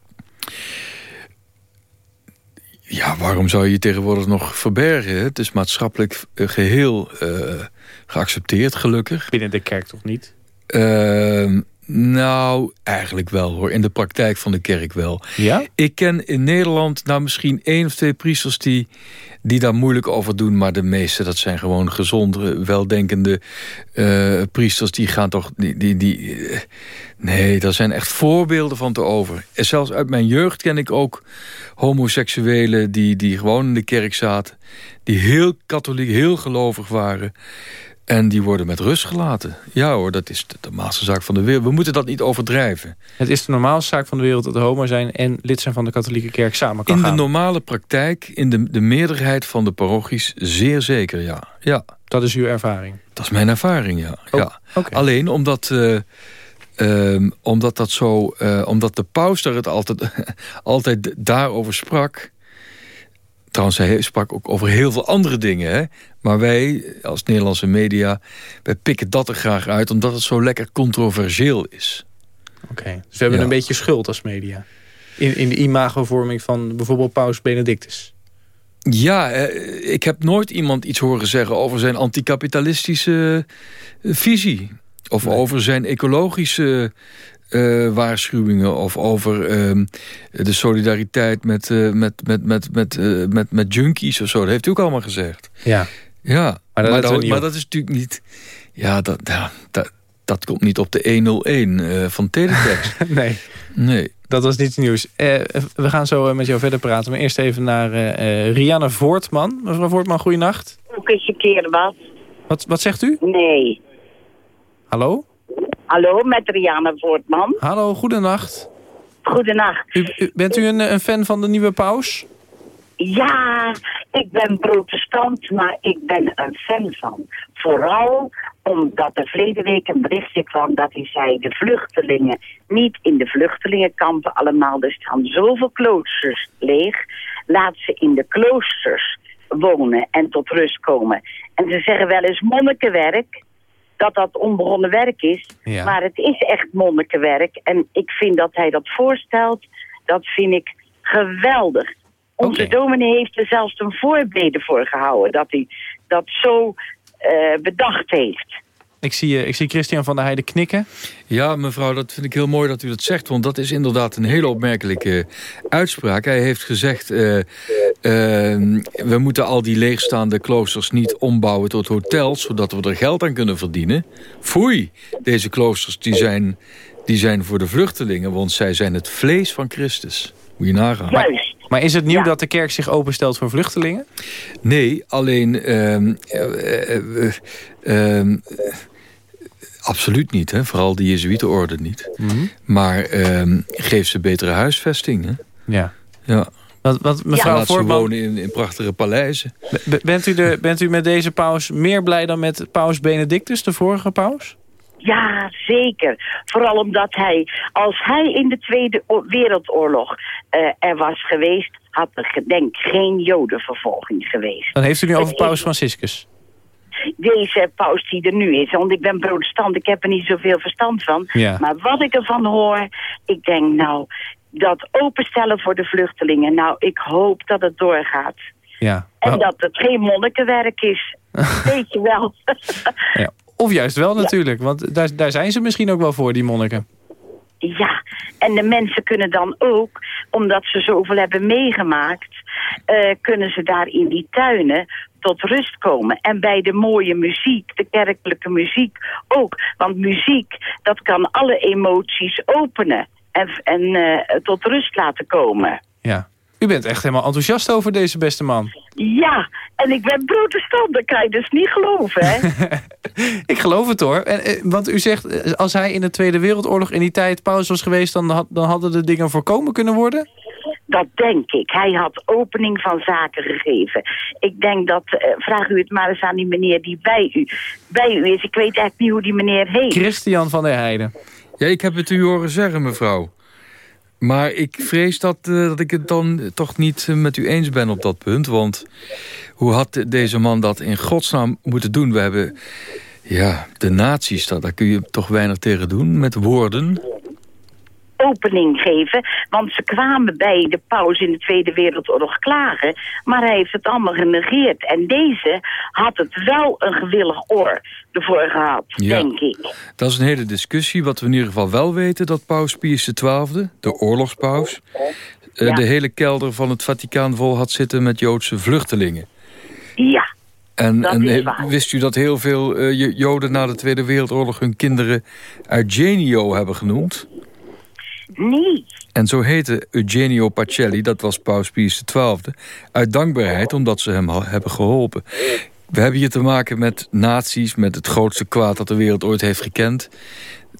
Ja, waarom zou je je tegenwoordig nog verbergen? Het is maatschappelijk eh, geheel eh, geaccepteerd, gelukkig. Binnen de kerk toch niet? Ehm, nou, eigenlijk wel hoor. In de praktijk van de kerk wel. Ja? Ik ken in Nederland nou misschien één of twee priesters die, die daar moeilijk over doen. Maar de meeste, dat zijn gewoon gezonde, weldenkende eh, priesters. Die gaan toch... Die, die, die, eh, nee, daar zijn echt voorbeelden van te over. En zelfs uit mijn jeugd ken ik ook homoseksuelen die, die gewoon in de kerk zaten. Die heel katholiek, heel gelovig waren. En die worden met rust gelaten. Ja hoor, dat is de normaalste zaak van de wereld. We moeten dat niet overdrijven. Het is de normaalste zaak van de wereld dat er homo zijn... en lid zijn van de katholieke kerk samen kan In gaan. de normale praktijk, in de, de meerderheid van de parochies, zeer zeker, ja. ja. Dat is uw ervaring? Dat is mijn ervaring, ja. Oh, ja. Alleen omdat, eh, ehm, omdat, dat zo, eh, omdat de paus daar het altijd, altijd daarover sprak... Trouwens, hij sprak ook over heel veel andere dingen. Hè? Maar wij, als Nederlandse media, wij pikken dat er graag uit... omdat het zo lekker controversieel is. Oké, dus we hebben Ja. een beetje schuld als media. In, in de imagovorming van bijvoorbeeld paus Benedictus. Ja, eh, ik heb nooit iemand iets horen zeggen over zijn anticapitalistische eh, visie. Of over zijn ecologische eh, waarschuwingen. Of over ehm, de solidariteit met, eh, met, met, met, met, eh, met, met junkies of zo. Dat heeft hij ook allemaal gezegd. Ja. Ja, Maar dat we dat, maar dat is natuurlijk niet... Ja, dat, ja, dat, dat komt niet op de 101 eh, van Teletext. nee, nee. dat was niet nieuws. Eh, we gaan zo eh, met jou verder praten. Maar eerst even naar eh eh, Rianne Voortman. Mevrouw Voortman, goeienacht. Ook eens een keer wat. Wat, wat zegt u? Nee. Hallo? Hallo, met Rianne Voortman. Hallo, goedenacht. Goedenacht. U, u- bent u een, een fan van de nieuwe paus? Ja, ik ben protestant, maar ik ben een fan van. Vooral omdat er verleden week een berichtje kwam dat hij zei... de vluchtelingen, niet in de vluchtelingenkampen allemaal... er staan zoveel kloosters leeg. Laat ze in de kloosters wonen en tot rust komen. En ze zeggen wel eens monnikenwerk... dat dat onbegonnen werk is. Ja. Maar het is echt monnikenwerk. En ik vind dat hij dat voorstelt, dat vind ik geweldig. Onze Oké. dominee heeft er zelfs een voorbede voor gehouden. Dat hij dat zo eh, bedacht heeft. Ik zie, eh, ik zie Christian van der Heijden knikken. Ja, mevrouw, dat vind ik heel mooi dat u dat zegt. Want dat is inderdaad een hele opmerkelijke uitspraak. Hij heeft gezegd... eh, eh, we moeten al die leegstaande kloosters niet ombouwen tot hotels... zodat we er geld aan kunnen verdienen. Foei, deze kloosters die zijn, die zijn voor de vluchtelingen... want zij zijn het vlees van Christus. Moet je nagaan. Juist. Maar is het nieuw dat de kerk zich openstelt voor vluchtelingen? Nee, alleen... ehm, eh, eh, eh, ehm, eh, absoluut niet, hè? vooral de Jezuïetenorde niet. Maar ehm, geef ze betere huisvesting. Hè? Ja. Ja. Wat, wat, mevrouw Voortman, wonen in, in prachtige paleizen. b- bent, u de, bent u met deze paus meer blij dan met paus Benedictus, de vorige paus? Ja, zeker. Vooral omdat hij, als hij in de Tweede Wereldoorlog eh, er was geweest... had er denk geen jodenvervolging geweest. Dan heeft u nu over paus is- Franciscus. Deze paus die er nu is, want ik ben protestant, ik heb er niet zoveel verstand van. Ja. Maar wat ik ervan hoor, ik denk nou, dat openstellen voor de vluchtelingen... nou, ik hoop dat het doorgaat. Ja. En dat het geen monnikenwerk is. Weet je wel. ja. Of juist wel natuurlijk, want daar, daar zijn ze misschien ook wel voor, die monniken. Ja, en de mensen kunnen dan ook, omdat ze zoveel hebben meegemaakt, eh, kunnen ze daar in die tuinen tot rust komen. En bij de mooie muziek, de kerkelijke muziek ook. Want muziek, dat kan alle emoties openen en, en eh, tot rust laten komen. Ja. U bent echt helemaal enthousiast over deze beste man. Ja, en ik ben protestant, dat kan je dus niet geloven, hè? Ik geloof het hoor. En, eh, want u zegt, eh, als hij in de Tweede Wereldoorlog in die tijd paus was geweest... dan, had, dan hadden de dingen voorkomen kunnen worden? Dat denk ik. Hij had opening van zaken gegeven. Ik denk dat, vraag u het maar eens aan die meneer die bij u, bij u is. Ik weet eigenlijk niet hoe die meneer heet. Christian van der Heijden. Ja, ik heb het u horen zeggen, mevrouw. Maar ik vrees dat, eh, dat ik het dan toch niet eh, met u eens ben op dat punt. Want hoe had deze man dat in godsnaam moeten doen? We hebben ja, de nazi's, daar daar kun je toch weinig tegen doen met woorden. Opening geven. Want ze kwamen bij de paus in de Tweede Wereldoorlog klagen. Maar hij heeft het allemaal genegeerd. En deze had het wel een gewillig oor ervoor gehad, Ja. denk ik. Dat is een hele discussie. Wat we in ieder geval wel weten... dat paus Pius XII, de oorlogspaus... eh, Ja. de hele kelder van het Vaticaan vol had zitten met Joodse vluchtelingen. Ja, En, en waar. wist u dat heel veel eh, Jo- Joden na de Tweede Wereldoorlog... hun kinderen Eugenio hebben genoemd? Nee. En zo heette Eugenio Pacelli, dat was paus Pius XII... uit dankbaarheid omdat ze hem hebben geholpen. We hebben hier te maken met nazi's... met het grootste kwaad dat de wereld ooit heeft gekend.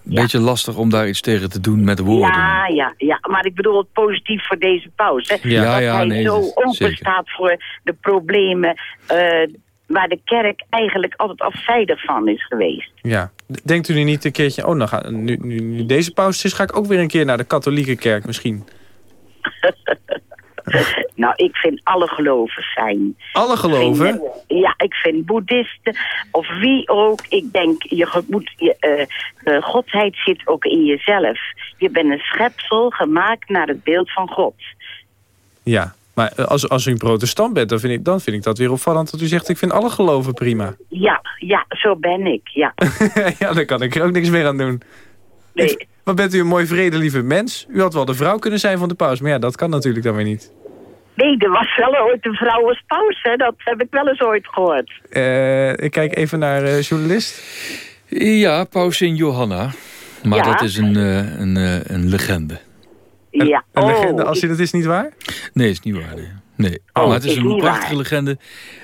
Beetje lastig om daar iets tegen te doen met woorden. Ja, ja, ja, maar ik bedoel het positief voor deze paus. Hè? Ja, dat ja, hij nee, zo open zeker. staat voor de problemen eh, waar de kerk eigenlijk altijd afzijdig van is geweest. Ja. Denkt u nu niet een keertje... Oh, nou ga, nu, nu, nu deze pauze is, ga ik ook weer een keer naar de katholieke kerk misschien. Nou, ik vind alle geloven fijn. Alle geloven? Ik vind, ja, ik vind boeddhisten of wie ook. Ik denk, je moet, je, eh, de godheid zit ook in jezelf. Je bent een schepsel gemaakt naar het beeld van God. Ja. Maar eh, als, als u een protestant bent, dan vind, ik, dan vind ik dat weer opvallend dat u zegt... ik vind alle geloven prima. Ja, ja, zo ben ik, ja. ja, daar kan ik er ook niks meer aan doen. Nee. Ik- wat bent u een mooi vredelieve mens. U had wel de vrouw kunnen zijn van de paus. Maar ja, dat kan natuurlijk dan weer niet. Nee, er was wel ooit een vrouw als paus, hè. Dat heb ik wel eens ooit gehoord. Eh, ik kijk even naar eh journalist. Ja, pausin Johanna. Maar Ja. dat is een, eh, een, een legende. Ja. Een oh, legende, als je dat is niet waar? Nee, is niet waar. Nee. nee. Oh, maar het is is een prachtige waar. legende.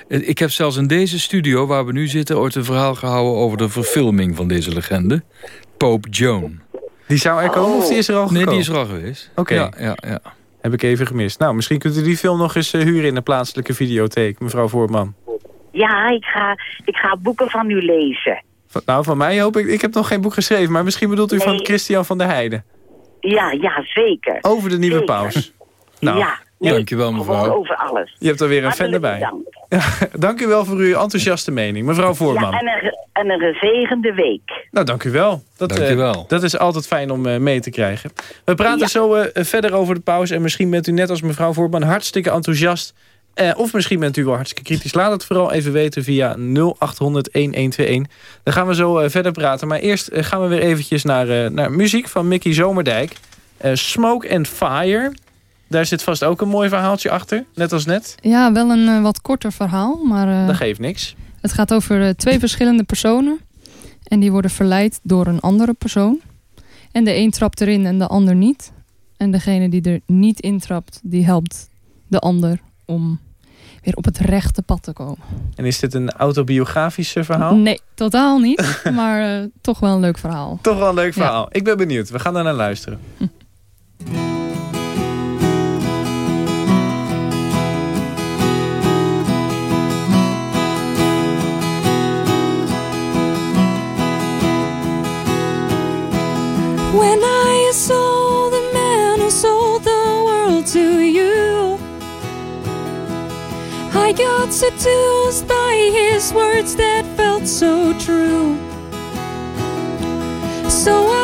Eh, Ik heb zelfs in deze studio, waar we nu zitten... ooit een verhaal gehouden over de verfilming van deze legende. Pope Joan. Die zou er komen of die is er al Nee, gekomen? die is er al geweest. Oké. Ja, ja, ja. Heb ik even gemist. Nou, misschien kunt u die film nog eens eh, huren in de plaatselijke videotheek, mevrouw Voortman. Ja, ik ga, ik ga boeken van u lezen. Van- nou, van mij hoop ik... Ik heb nog geen boek geschreven, maar misschien bedoelt u van Nee. Christian van der Heijden. Ja, ja, zeker. Over de nieuwe Zeker. paus. Nou, ja, Dankjewel, mevrouw. Over alles. je hebt er weer een fan erbij. bedankt. dank u wel voor uw enthousiaste mening, mevrouw Voortman. Ja, en een, en een gezegende week. Nou, dank u wel. Dat, Dank u eh, wel. dat is altijd fijn om eh, mee te krijgen. We praten Ja. zo eh, verder over de pauze. En misschien bent u net als mevrouw Voortman hartstikke enthousiast. Eh, of misschien bent u wel hartstikke kritisch. Laat het vooral even weten via 0800 1121. Dan gaan we zo eh, verder praten. Maar eerst eh, gaan we weer eventjes naar, naar muziek van Mickey Zomerdijk. Smoke and Fire. Daar zit vast ook een mooi verhaaltje achter. Net als net. Ja, wel een wat korter verhaal, maar Dat geeft niks. het gaat over twee verschillende personen. En die worden verleid door een andere persoon. En de een trapt erin en de ander niet. En degene die er niet intrapt, die helpt de ander om weer op het rechte pad te komen. En is dit een autobiografisch eh, verhaal? Nee, totaal niet. maar eh, toch wel een leuk verhaal. Toch wel een leuk Ja. verhaal. Ik ben benieuwd. We gaan er naar luisteren. When Seduced by his words that felt so true. So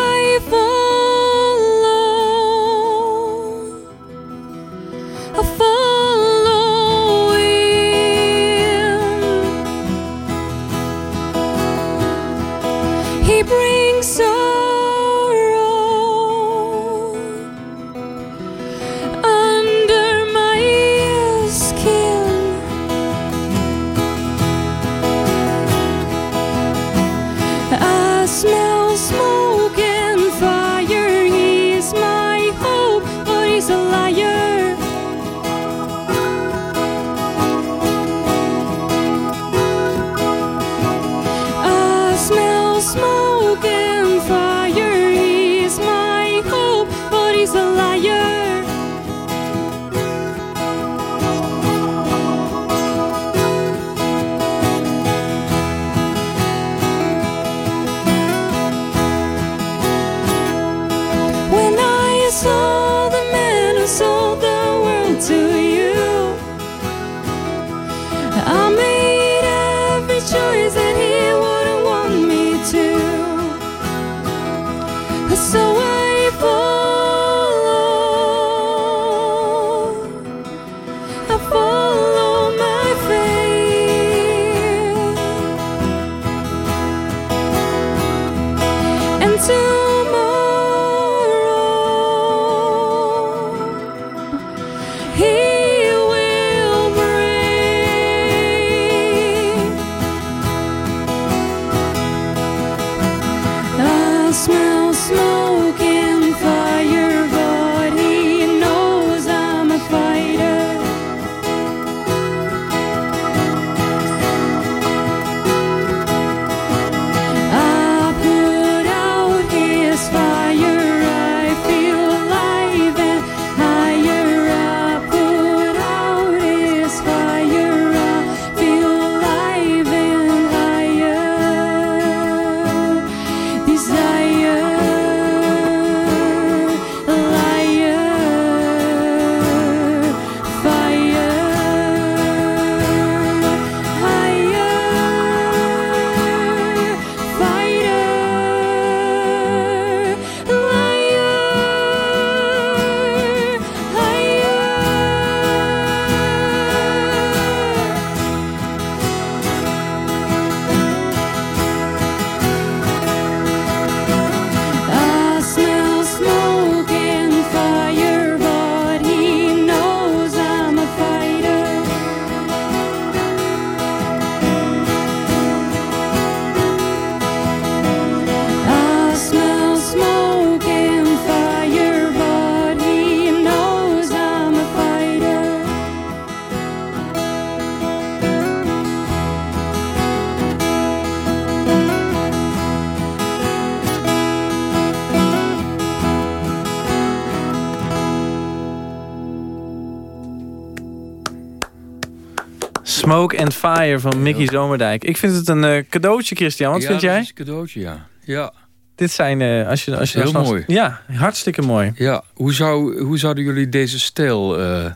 Smoke and Fire van Mickey Zomerdijk. Ik vind het een eh, cadeautje, Christian. Wat ja, vind jij? is een cadeautje, ja. Ja, Dit zijn, eh, als je, als je Heel als- mooi. Ja, hartstikke mooi. ja. Hoe, zou, hoe zouden jullie deze stijl eh,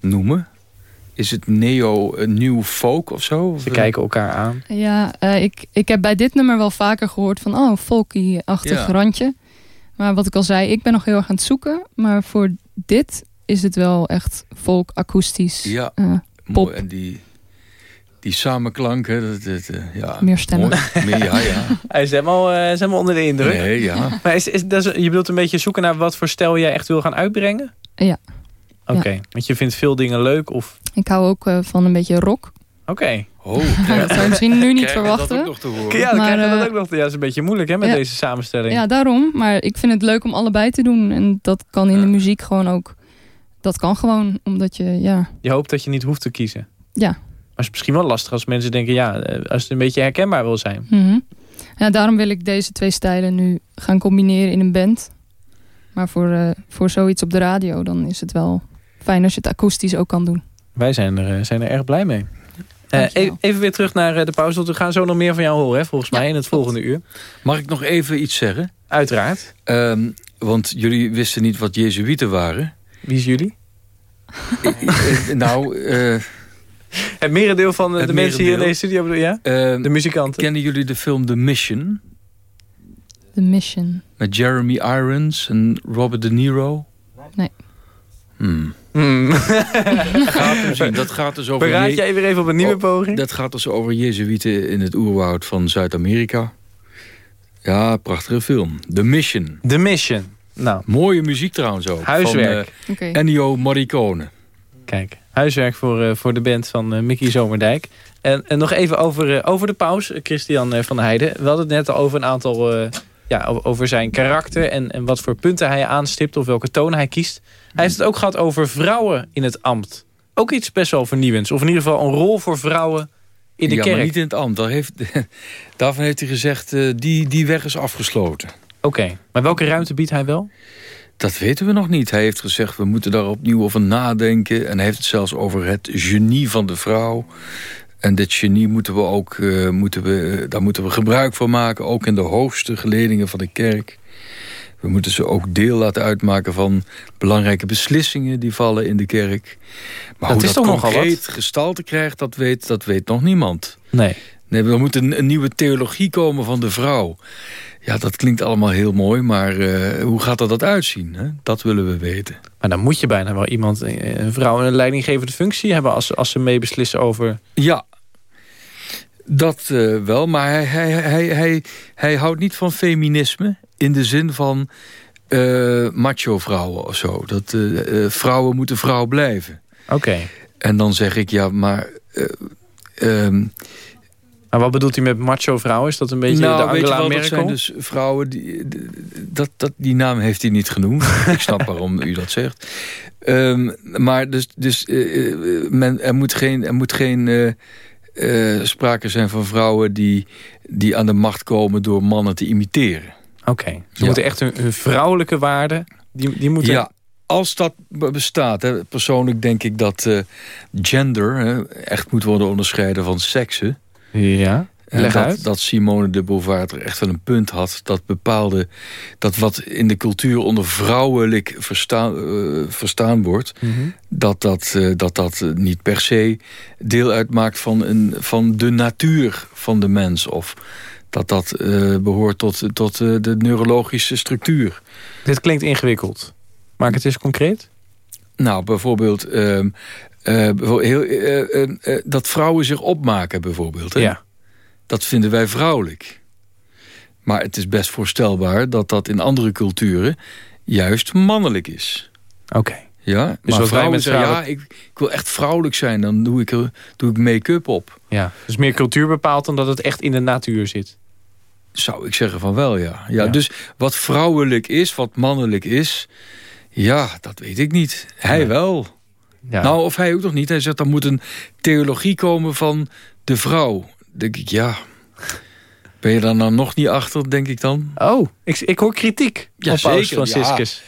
noemen? Is het neo, new folk of zo? Ze kijken elkaar aan. Ja, eh, ik, ik heb bij dit nummer wel vaker gehoord van... oh, folky-achtig Ja. randje. Maar wat ik al zei, ik ben nog heel erg aan het zoeken. Maar voor dit is het wel echt folk, akoestisch. Ja, eh, mooi. pop. En die, die samenklank, hè, dat, dat, eh, ja. Meer stemmen. Mooi. Meer, ja, ja. Hij is helemaal, eh, is helemaal onder de indruk. Nee, ja. Maar is, is, dat is- je bedoelt een beetje zoeken naar wat voor stijl jij echt wil gaan uitbrengen? Ja. Oké, want je vindt veel dingen leuk of... Ik hou ook eh, van een beetje rock. Oké. Oh, dat zou je misschien nu niet verwachten. Dat ook nog te horen. Ja, dan Maar, krijgen we dat ook nog. Ja, dat is een beetje moeilijk hè, met ja. deze samenstelling. Ja, daarom. Maar ik vind het leuk om allebei te doen. En dat kan in de muziek gewoon ook. Dat kan gewoon, omdat je, ja... Je hoopt dat je niet hoeft te kiezen. Ja. Maar het is misschien wel lastig als mensen denken... ja, eh, als het een beetje herkenbaar wil zijn. mhm. ja daarom wil ik deze twee stijlen nu gaan combineren in een band. Maar voor, eh, voor zoiets op de radio, dan is het wel fijn als je het akoestisch ook kan doen. Wij zijn er, eh, zijn er erg blij mee. Eh, Dankjewel. even, weer terug naar de pauze. Want we gaan zo nog meer van jou horen, hè, volgens mij, in het volgende uur. Mag ik nog even iets zeggen? Uiteraard. Ehm, want jullie wisten niet wat Jezuïeten waren. Wie is jullie? Nou, eh, Het merendeel van Het de mensen hier in deze studio, bedoel? Ja? ehm, De muzikanten. kennen jullie de film The Mission? The Mission. Met Jeremy Irons en Robert De Niro? Nee. Hmm. Hmm. Gaat hem zien. Dat gaat dus over... Beraad Je- jij weer even op een nieuwe Oh, poging? Dat gaat dus over Jezuïeten in het oerwoud van Zuid-Amerika. Ja, prachtige film. The Mission. The Mission. Nou, Mooie muziek trouwens ook. Huiswerk. Van Oké. eh, Ennio Morricone. kijk. Huiswerk voor, eh, voor de band van eh, Mickey Zomerdijk. En, en nog even over, eh, over de paus, Christian van Heijden. We hadden het net al over een aantal... ja, over zijn karakter en, en wat voor punten hij aanstipt... of welke toon hij kiest. Hij heeft het ook gehad over vrouwen in het ambt. Ook iets best wel vernieuwends. Of in ieder geval een rol voor vrouwen in de ja, kerk. maar niet in het ambt. Daar heeft, daarvan heeft hij gezegd, eh, die, die weg is afgesloten. Oké, maar welke ruimte biedt hij wel? Dat weten we nog niet. Hij heeft gezegd, we moeten daar opnieuw over nadenken. En hij heeft het zelfs over het genie van de vrouw. En dit genie moeten we ook, eh, moeten we, daar moeten we gebruik van maken. Ook in de hoogste geledingen van de kerk. We moeten ze ook deel laten uitmaken van belangrijke beslissingen die vallen in de kerk. Maar Dat hoe is dat concreet gestalte krijgt, dat weet, dat weet nog niemand. Nee. Nee, er moet een, een nieuwe theologie komen van de vrouw. Ja, dat klinkt allemaal heel mooi, maar eh, hoe gaat er dat uitzien? Hè? Dat willen we weten. Maar dan moet je bijna wel iemand, eh, een vrouw, een leidinggevende functie hebben... als, als ze meebeslissen over... Ja, dat eh, wel, maar hij, hij, hij, hij, hij houdt niet van feminisme... in de zin van macho-vrouwen of zo. Dat vrouwen moeten vrouw blijven. Oké. En dan zeg ik, ja, maar... eh, ehm, Maar wat bedoelt hij met macho vrouw? Is dat een beetje nou, de Angela wel, dat Merkel? zijn dus vrouwen... Die, dat, dat, die naam heeft hij niet genoemd. ik snap waarom u dat zegt. Ehm, maar dus, dus eh, eh, men, er moet geen, er moet geen eh, sprake zijn van vrouwen... Die, die aan de macht komen door mannen te imiteren. Oké, ze Ja. moeten echt hun, hun vrouwelijke waarden... Die, die moeten... Ja, als dat be- bestaat. Hè, persoonlijk denk ik dat gender hè, echt moet worden onderscheiden van seksen. Ja. En dat, uit. dat Simone de Beauvoir er echt wel een punt had. Dat bepaalde, dat wat in de cultuur onder vrouwelijk verstaan, eh, verstaan wordt. Mhm. Dat dat, eh, dat dat niet per se deel uitmaakt van, een, van de natuur van de mens. Of dat dat eh, behoort tot, tot de neurologische structuur. Dit klinkt ingewikkeld. Maak het eens concreet. Nou, bijvoorbeeld... eh, heel, eh, eh, dat vrouwen zich opmaken bijvoorbeeld. Hè? Ja. Dat vinden wij vrouwelijk. Maar het is best voorstelbaar dat dat in andere culturen juist mannelijk is. Oké. Ja, Dus maar vrouwen zeggen, ja, ik, ik wil echt vrouwelijk zijn. Dan doe ik, doe ik make-up op. Ja. Dus meer cultuur bepaalt dan dat het echt in de natuur zit. Zou ik zeggen van wel, ja. ja. Ja. Dus wat vrouwelijk is, wat mannelijk is... Ja, dat weet ik niet. Hij Nee. wel. Ja. Nou, of hij ook nog niet. Hij zegt, er moet een theologie komen van de vrouw. denk ik, ja... Ben je daar nou nog niet achter, denk ik dan? oh, ik, ik hoor kritiek Ja, op Paus zeker, Franciscus.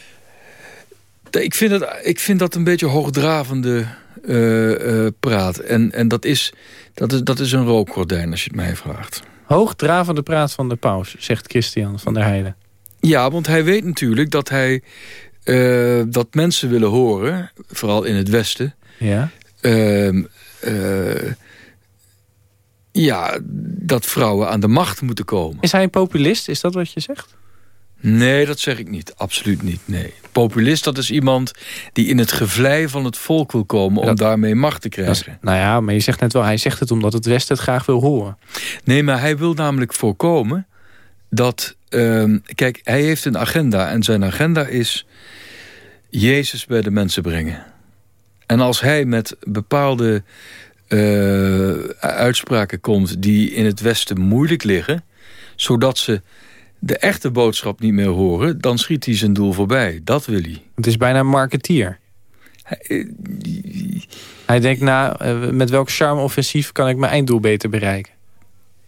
Ik vind, het, ik vind dat een beetje hoogdravende eh, eh, praat. En, en dat, is, dat, is, dat is een rookgordijn als je het mij vraagt. Hoogdravende praat van de paus, zegt Christian van der Heijden. Ja, want hij weet natuurlijk dat hij eh, dat mensen willen horen, vooral in het Westen. Ja. Ehm, eh, ja, dat vrouwen aan de macht moeten komen. Is hij een populist? Is dat wat je zegt? Nee, dat zeg ik niet. Absoluut niet. Nee. Populist, dat is iemand die in het gevlei van het volk wil komen... om Dat- daarmee macht te krijgen. Nou ja, maar je zegt net wel, hij zegt het omdat het Westen het graag wil horen. Nee, maar hij wil namelijk voorkomen dat... ehm, kijk, hij heeft een agenda en zijn agenda is... Jezus bij de mensen brengen. En als hij met bepaalde eh, uitspraken komt... die in het Westen moeilijk liggen... zodat ze de echte boodschap niet meer horen... dan schiet hij zijn doel voorbij. Dat wil hij. Het is bijna een marketeer. Hij denkt na, eh, met welk charme-offensief kan ik mijn einddoel beter bereiken?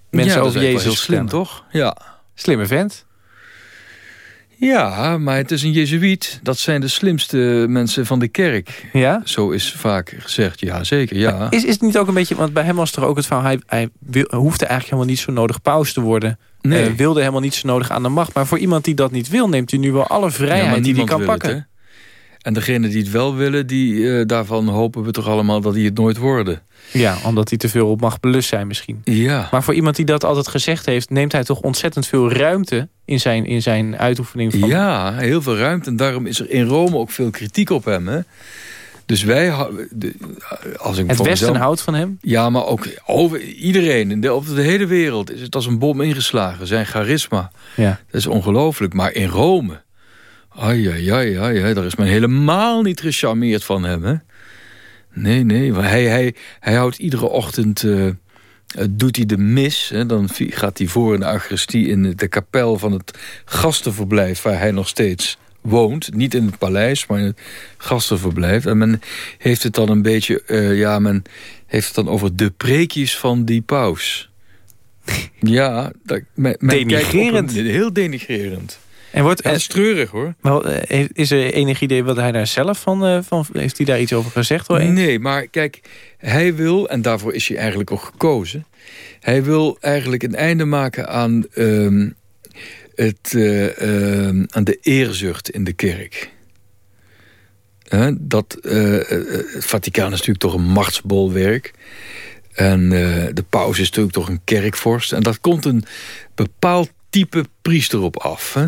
Mensen ja, dat over is Jezus heel slim, toch? Ja. Slimme vent. Ja, maar het is een jezuïet. Dat zijn de slimste mensen van de kerk. Ja? Zo is vaak gezegd. Ja, zeker. Ja. Is, is het niet ook een beetje, want bij hem was toch ook het verhaal... hij, hij hoefde eigenlijk helemaal niet zo nodig paus te worden. Nee. Eh, wilde helemaal niet zo nodig aan de macht. Maar voor iemand die dat niet wil, neemt hij nu wel alle vrijheid die hij kan pakken. Het? En degenen die het wel willen, die, eh, daarvan hopen we toch allemaal dat die het nooit worden. Ja, omdat hij te veel op macht belust zijn misschien. Ja. Maar voor iemand die dat altijd gezegd heeft... neemt hij toch ontzettend veel ruimte in zijn, in zijn uitoefening van... Ja, heel veel ruimte. En daarom is er in Rome ook veel kritiek op hem. Hè? Dus wij... Als ik Het Westen mezelf- houdt van hem. Ja, maar ook over iedereen. In de, op de hele wereld is het als een bom ingeslagen. Zijn charisma. Ja. Dat is ongelooflijk. Maar in Rome... Ai, ai, ai, ai, daar is men helemaal niet gecharmeerd van hem. Hè? Nee, nee. Hij, hij, hij houdt iedere ochtend... eh, eh, doet hij de mis. Hè? Dan gaat hij voor in de agrestie in de kapel van het gastenverblijf... waar hij nog steeds woont. Niet in het paleis, maar in het gastenverblijf. En men heeft het dan een beetje... eh, ja, men heeft het dan over de preekjes van die paus. Ja, dat, men, Denigrerend. een- heel denigrerend. En wordt, Dat is treurig hoor. Wel, eh, is er enig idee wat hij daar zelf van, eh, van... Heeft hij daar iets over gezegd? Hoor? Nee, maar kijk, hij wil, en daarvoor is hij eigenlijk ook gekozen... hij wil eigenlijk een einde maken aan, ehm, het, eh, ehm, aan de eerzucht in de kerk. Dat, het Vaticaan is natuurlijk toch een machtsbolwerk... En de paus is natuurlijk toch een kerkvorst. En dat komt een bepaald type priester op af. Hè?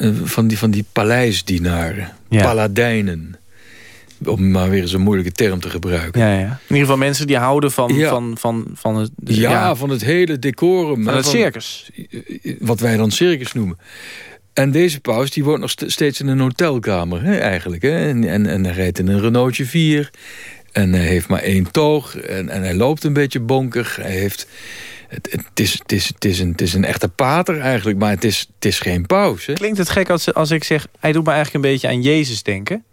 Eh, Van, die, van die paleisdienaren, Ja. paladijnen. Om maar weer eens een moeilijke term te gebruiken. Ja, ja. In ieder geval mensen die houden van, van, van, van het, Ja, van het hele decorum. van het circus. Wat wij dan circus noemen. En deze paus die woont nog st- steeds in een hotelkamer hè, eigenlijk. Hè? En, en, en hij rijdt in een Renaultje 4. En hij heeft maar één toog. En, en hij loopt een beetje bonkig. Hij heeft... Het, het, is, het, is, het, is een, het is een echte pater eigenlijk. Maar het is, het is geen paus. Hè? Klinkt het gek als, als ik zeg... hij doet me eigenlijk een beetje aan Jezus denken?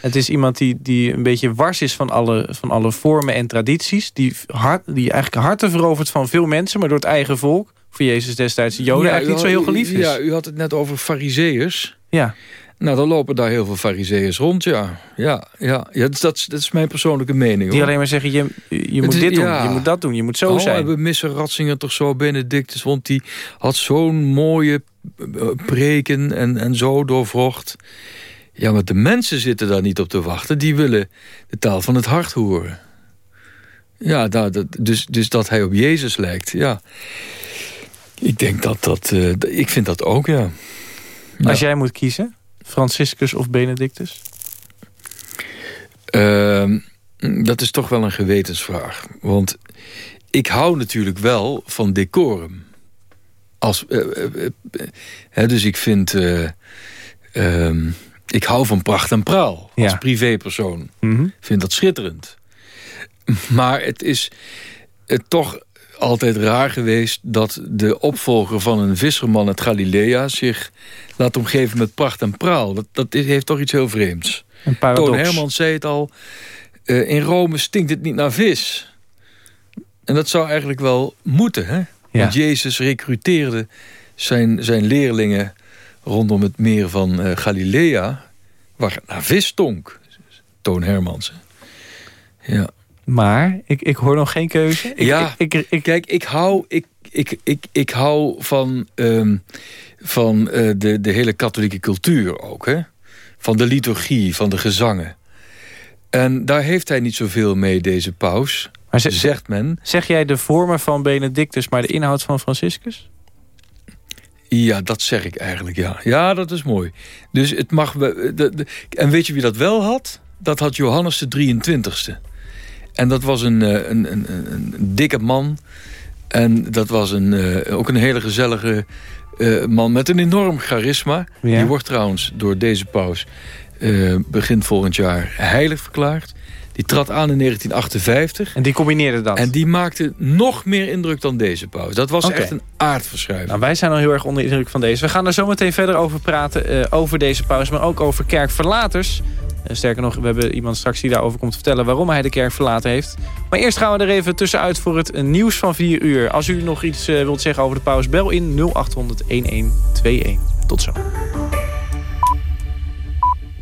Het is iemand die, die een beetje wars is van alle, van alle vormen en tradities. Die, hart, die eigenlijk harten verovert van veel mensen... maar door het eigen volk. Voor Jezus destijds de Joden eigenlijk niet zo heel geliefd is. Ja, u had het net over fariseërs. Ja. Nou, dan lopen daar heel veel fariseërs rond, ja. Ja, ja. ja dat, is- dat, dat is mijn persoonlijke mening. Die alleen maar zeggen, je, je moet is- dit doen, ja. je moet dat doen, je moet zo oh, zijn. we missen Ratzinger toch zo, Benedictus. Want die had zo'n mooie eh, preken en, en zo doorvrocht. Ja, maar de mensen zitten daar niet op te wachten. Die willen de taal van het hart horen. Ja, dat, dus, dus dat hij op Jezus lijkt, ja. Ik denk dat dat... eh, ik vind dat ook, ja. Als jij moet kiezen, Franciscus of Benedictus? Ehm, dat is toch wel een gewetensvraag. Want ik hou natuurlijk wel van decorum. Als, eh, eh, eh, hè, dus ik vind... eh, ehm, ik hou van pracht en praal. Als Ja. privépersoon. Ik vind dat schitterend. Maar het is eh, toch altijd raar geweest... dat de opvolger van een visserman uit Galilea... zich laat omgeven met pracht en praal. Dat, dat heeft toch iets heel vreemds. Een paradox. Toon Hermans zei het al. eh, in Rome stinkt het niet naar vis. En dat zou eigenlijk wel moeten. Hè? Want Jezus recruteerde zijn, zijn leerlingen rondom het meer van eh, Galilea... waar het naar vis stonk. Toon Hermans. Ja. Maar ik, ik hoor nog geen keuze. Ik, ja, ik, ik, ik, kijk, ik hou, ik, ik, ik, ik hou van, ehm, van eh, de, de hele katholieke cultuur ook. Hè? Van de liturgie, van de gezangen. En daar heeft hij niet zoveel mee, deze paus. Maar ze- zegt men. Zeg jij de vormen van Benedictus, maar de inhoud van Franciscus? Ja, dat zeg ik eigenlijk, ja. Ja, dat is mooi. Dus het mag... we- de- de- en weet je wie dat wel had? Dat had Johannes de 23ste. En dat was een, eh, een, een, een, een dikke man. En dat was een, eh, ook een hele gezellige eh, man met een enorm charisma. Ja. Die wordt trouwens door deze paus eh, begin volgend jaar heilig verklaard. Die trad aan in 1958. En die combineerde dat? En die maakte nog meer indruk dan deze paus. Dat was echt een aardverschuiving. Nou, wij zijn al heel erg onder de indruk van deze. We gaan er zo meteen verder over praten. eh, over deze paus, maar ook over kerkverlaters. Eh, sterker nog, we hebben iemand straks die daarover komt vertellen... waarom hij de kerk verlaten heeft. Maar eerst gaan we er even tussenuit voor het eh, nieuws van 4 uur. Als u nog iets wilt zeggen over de paus, bel in 0800 1121. Tot zo.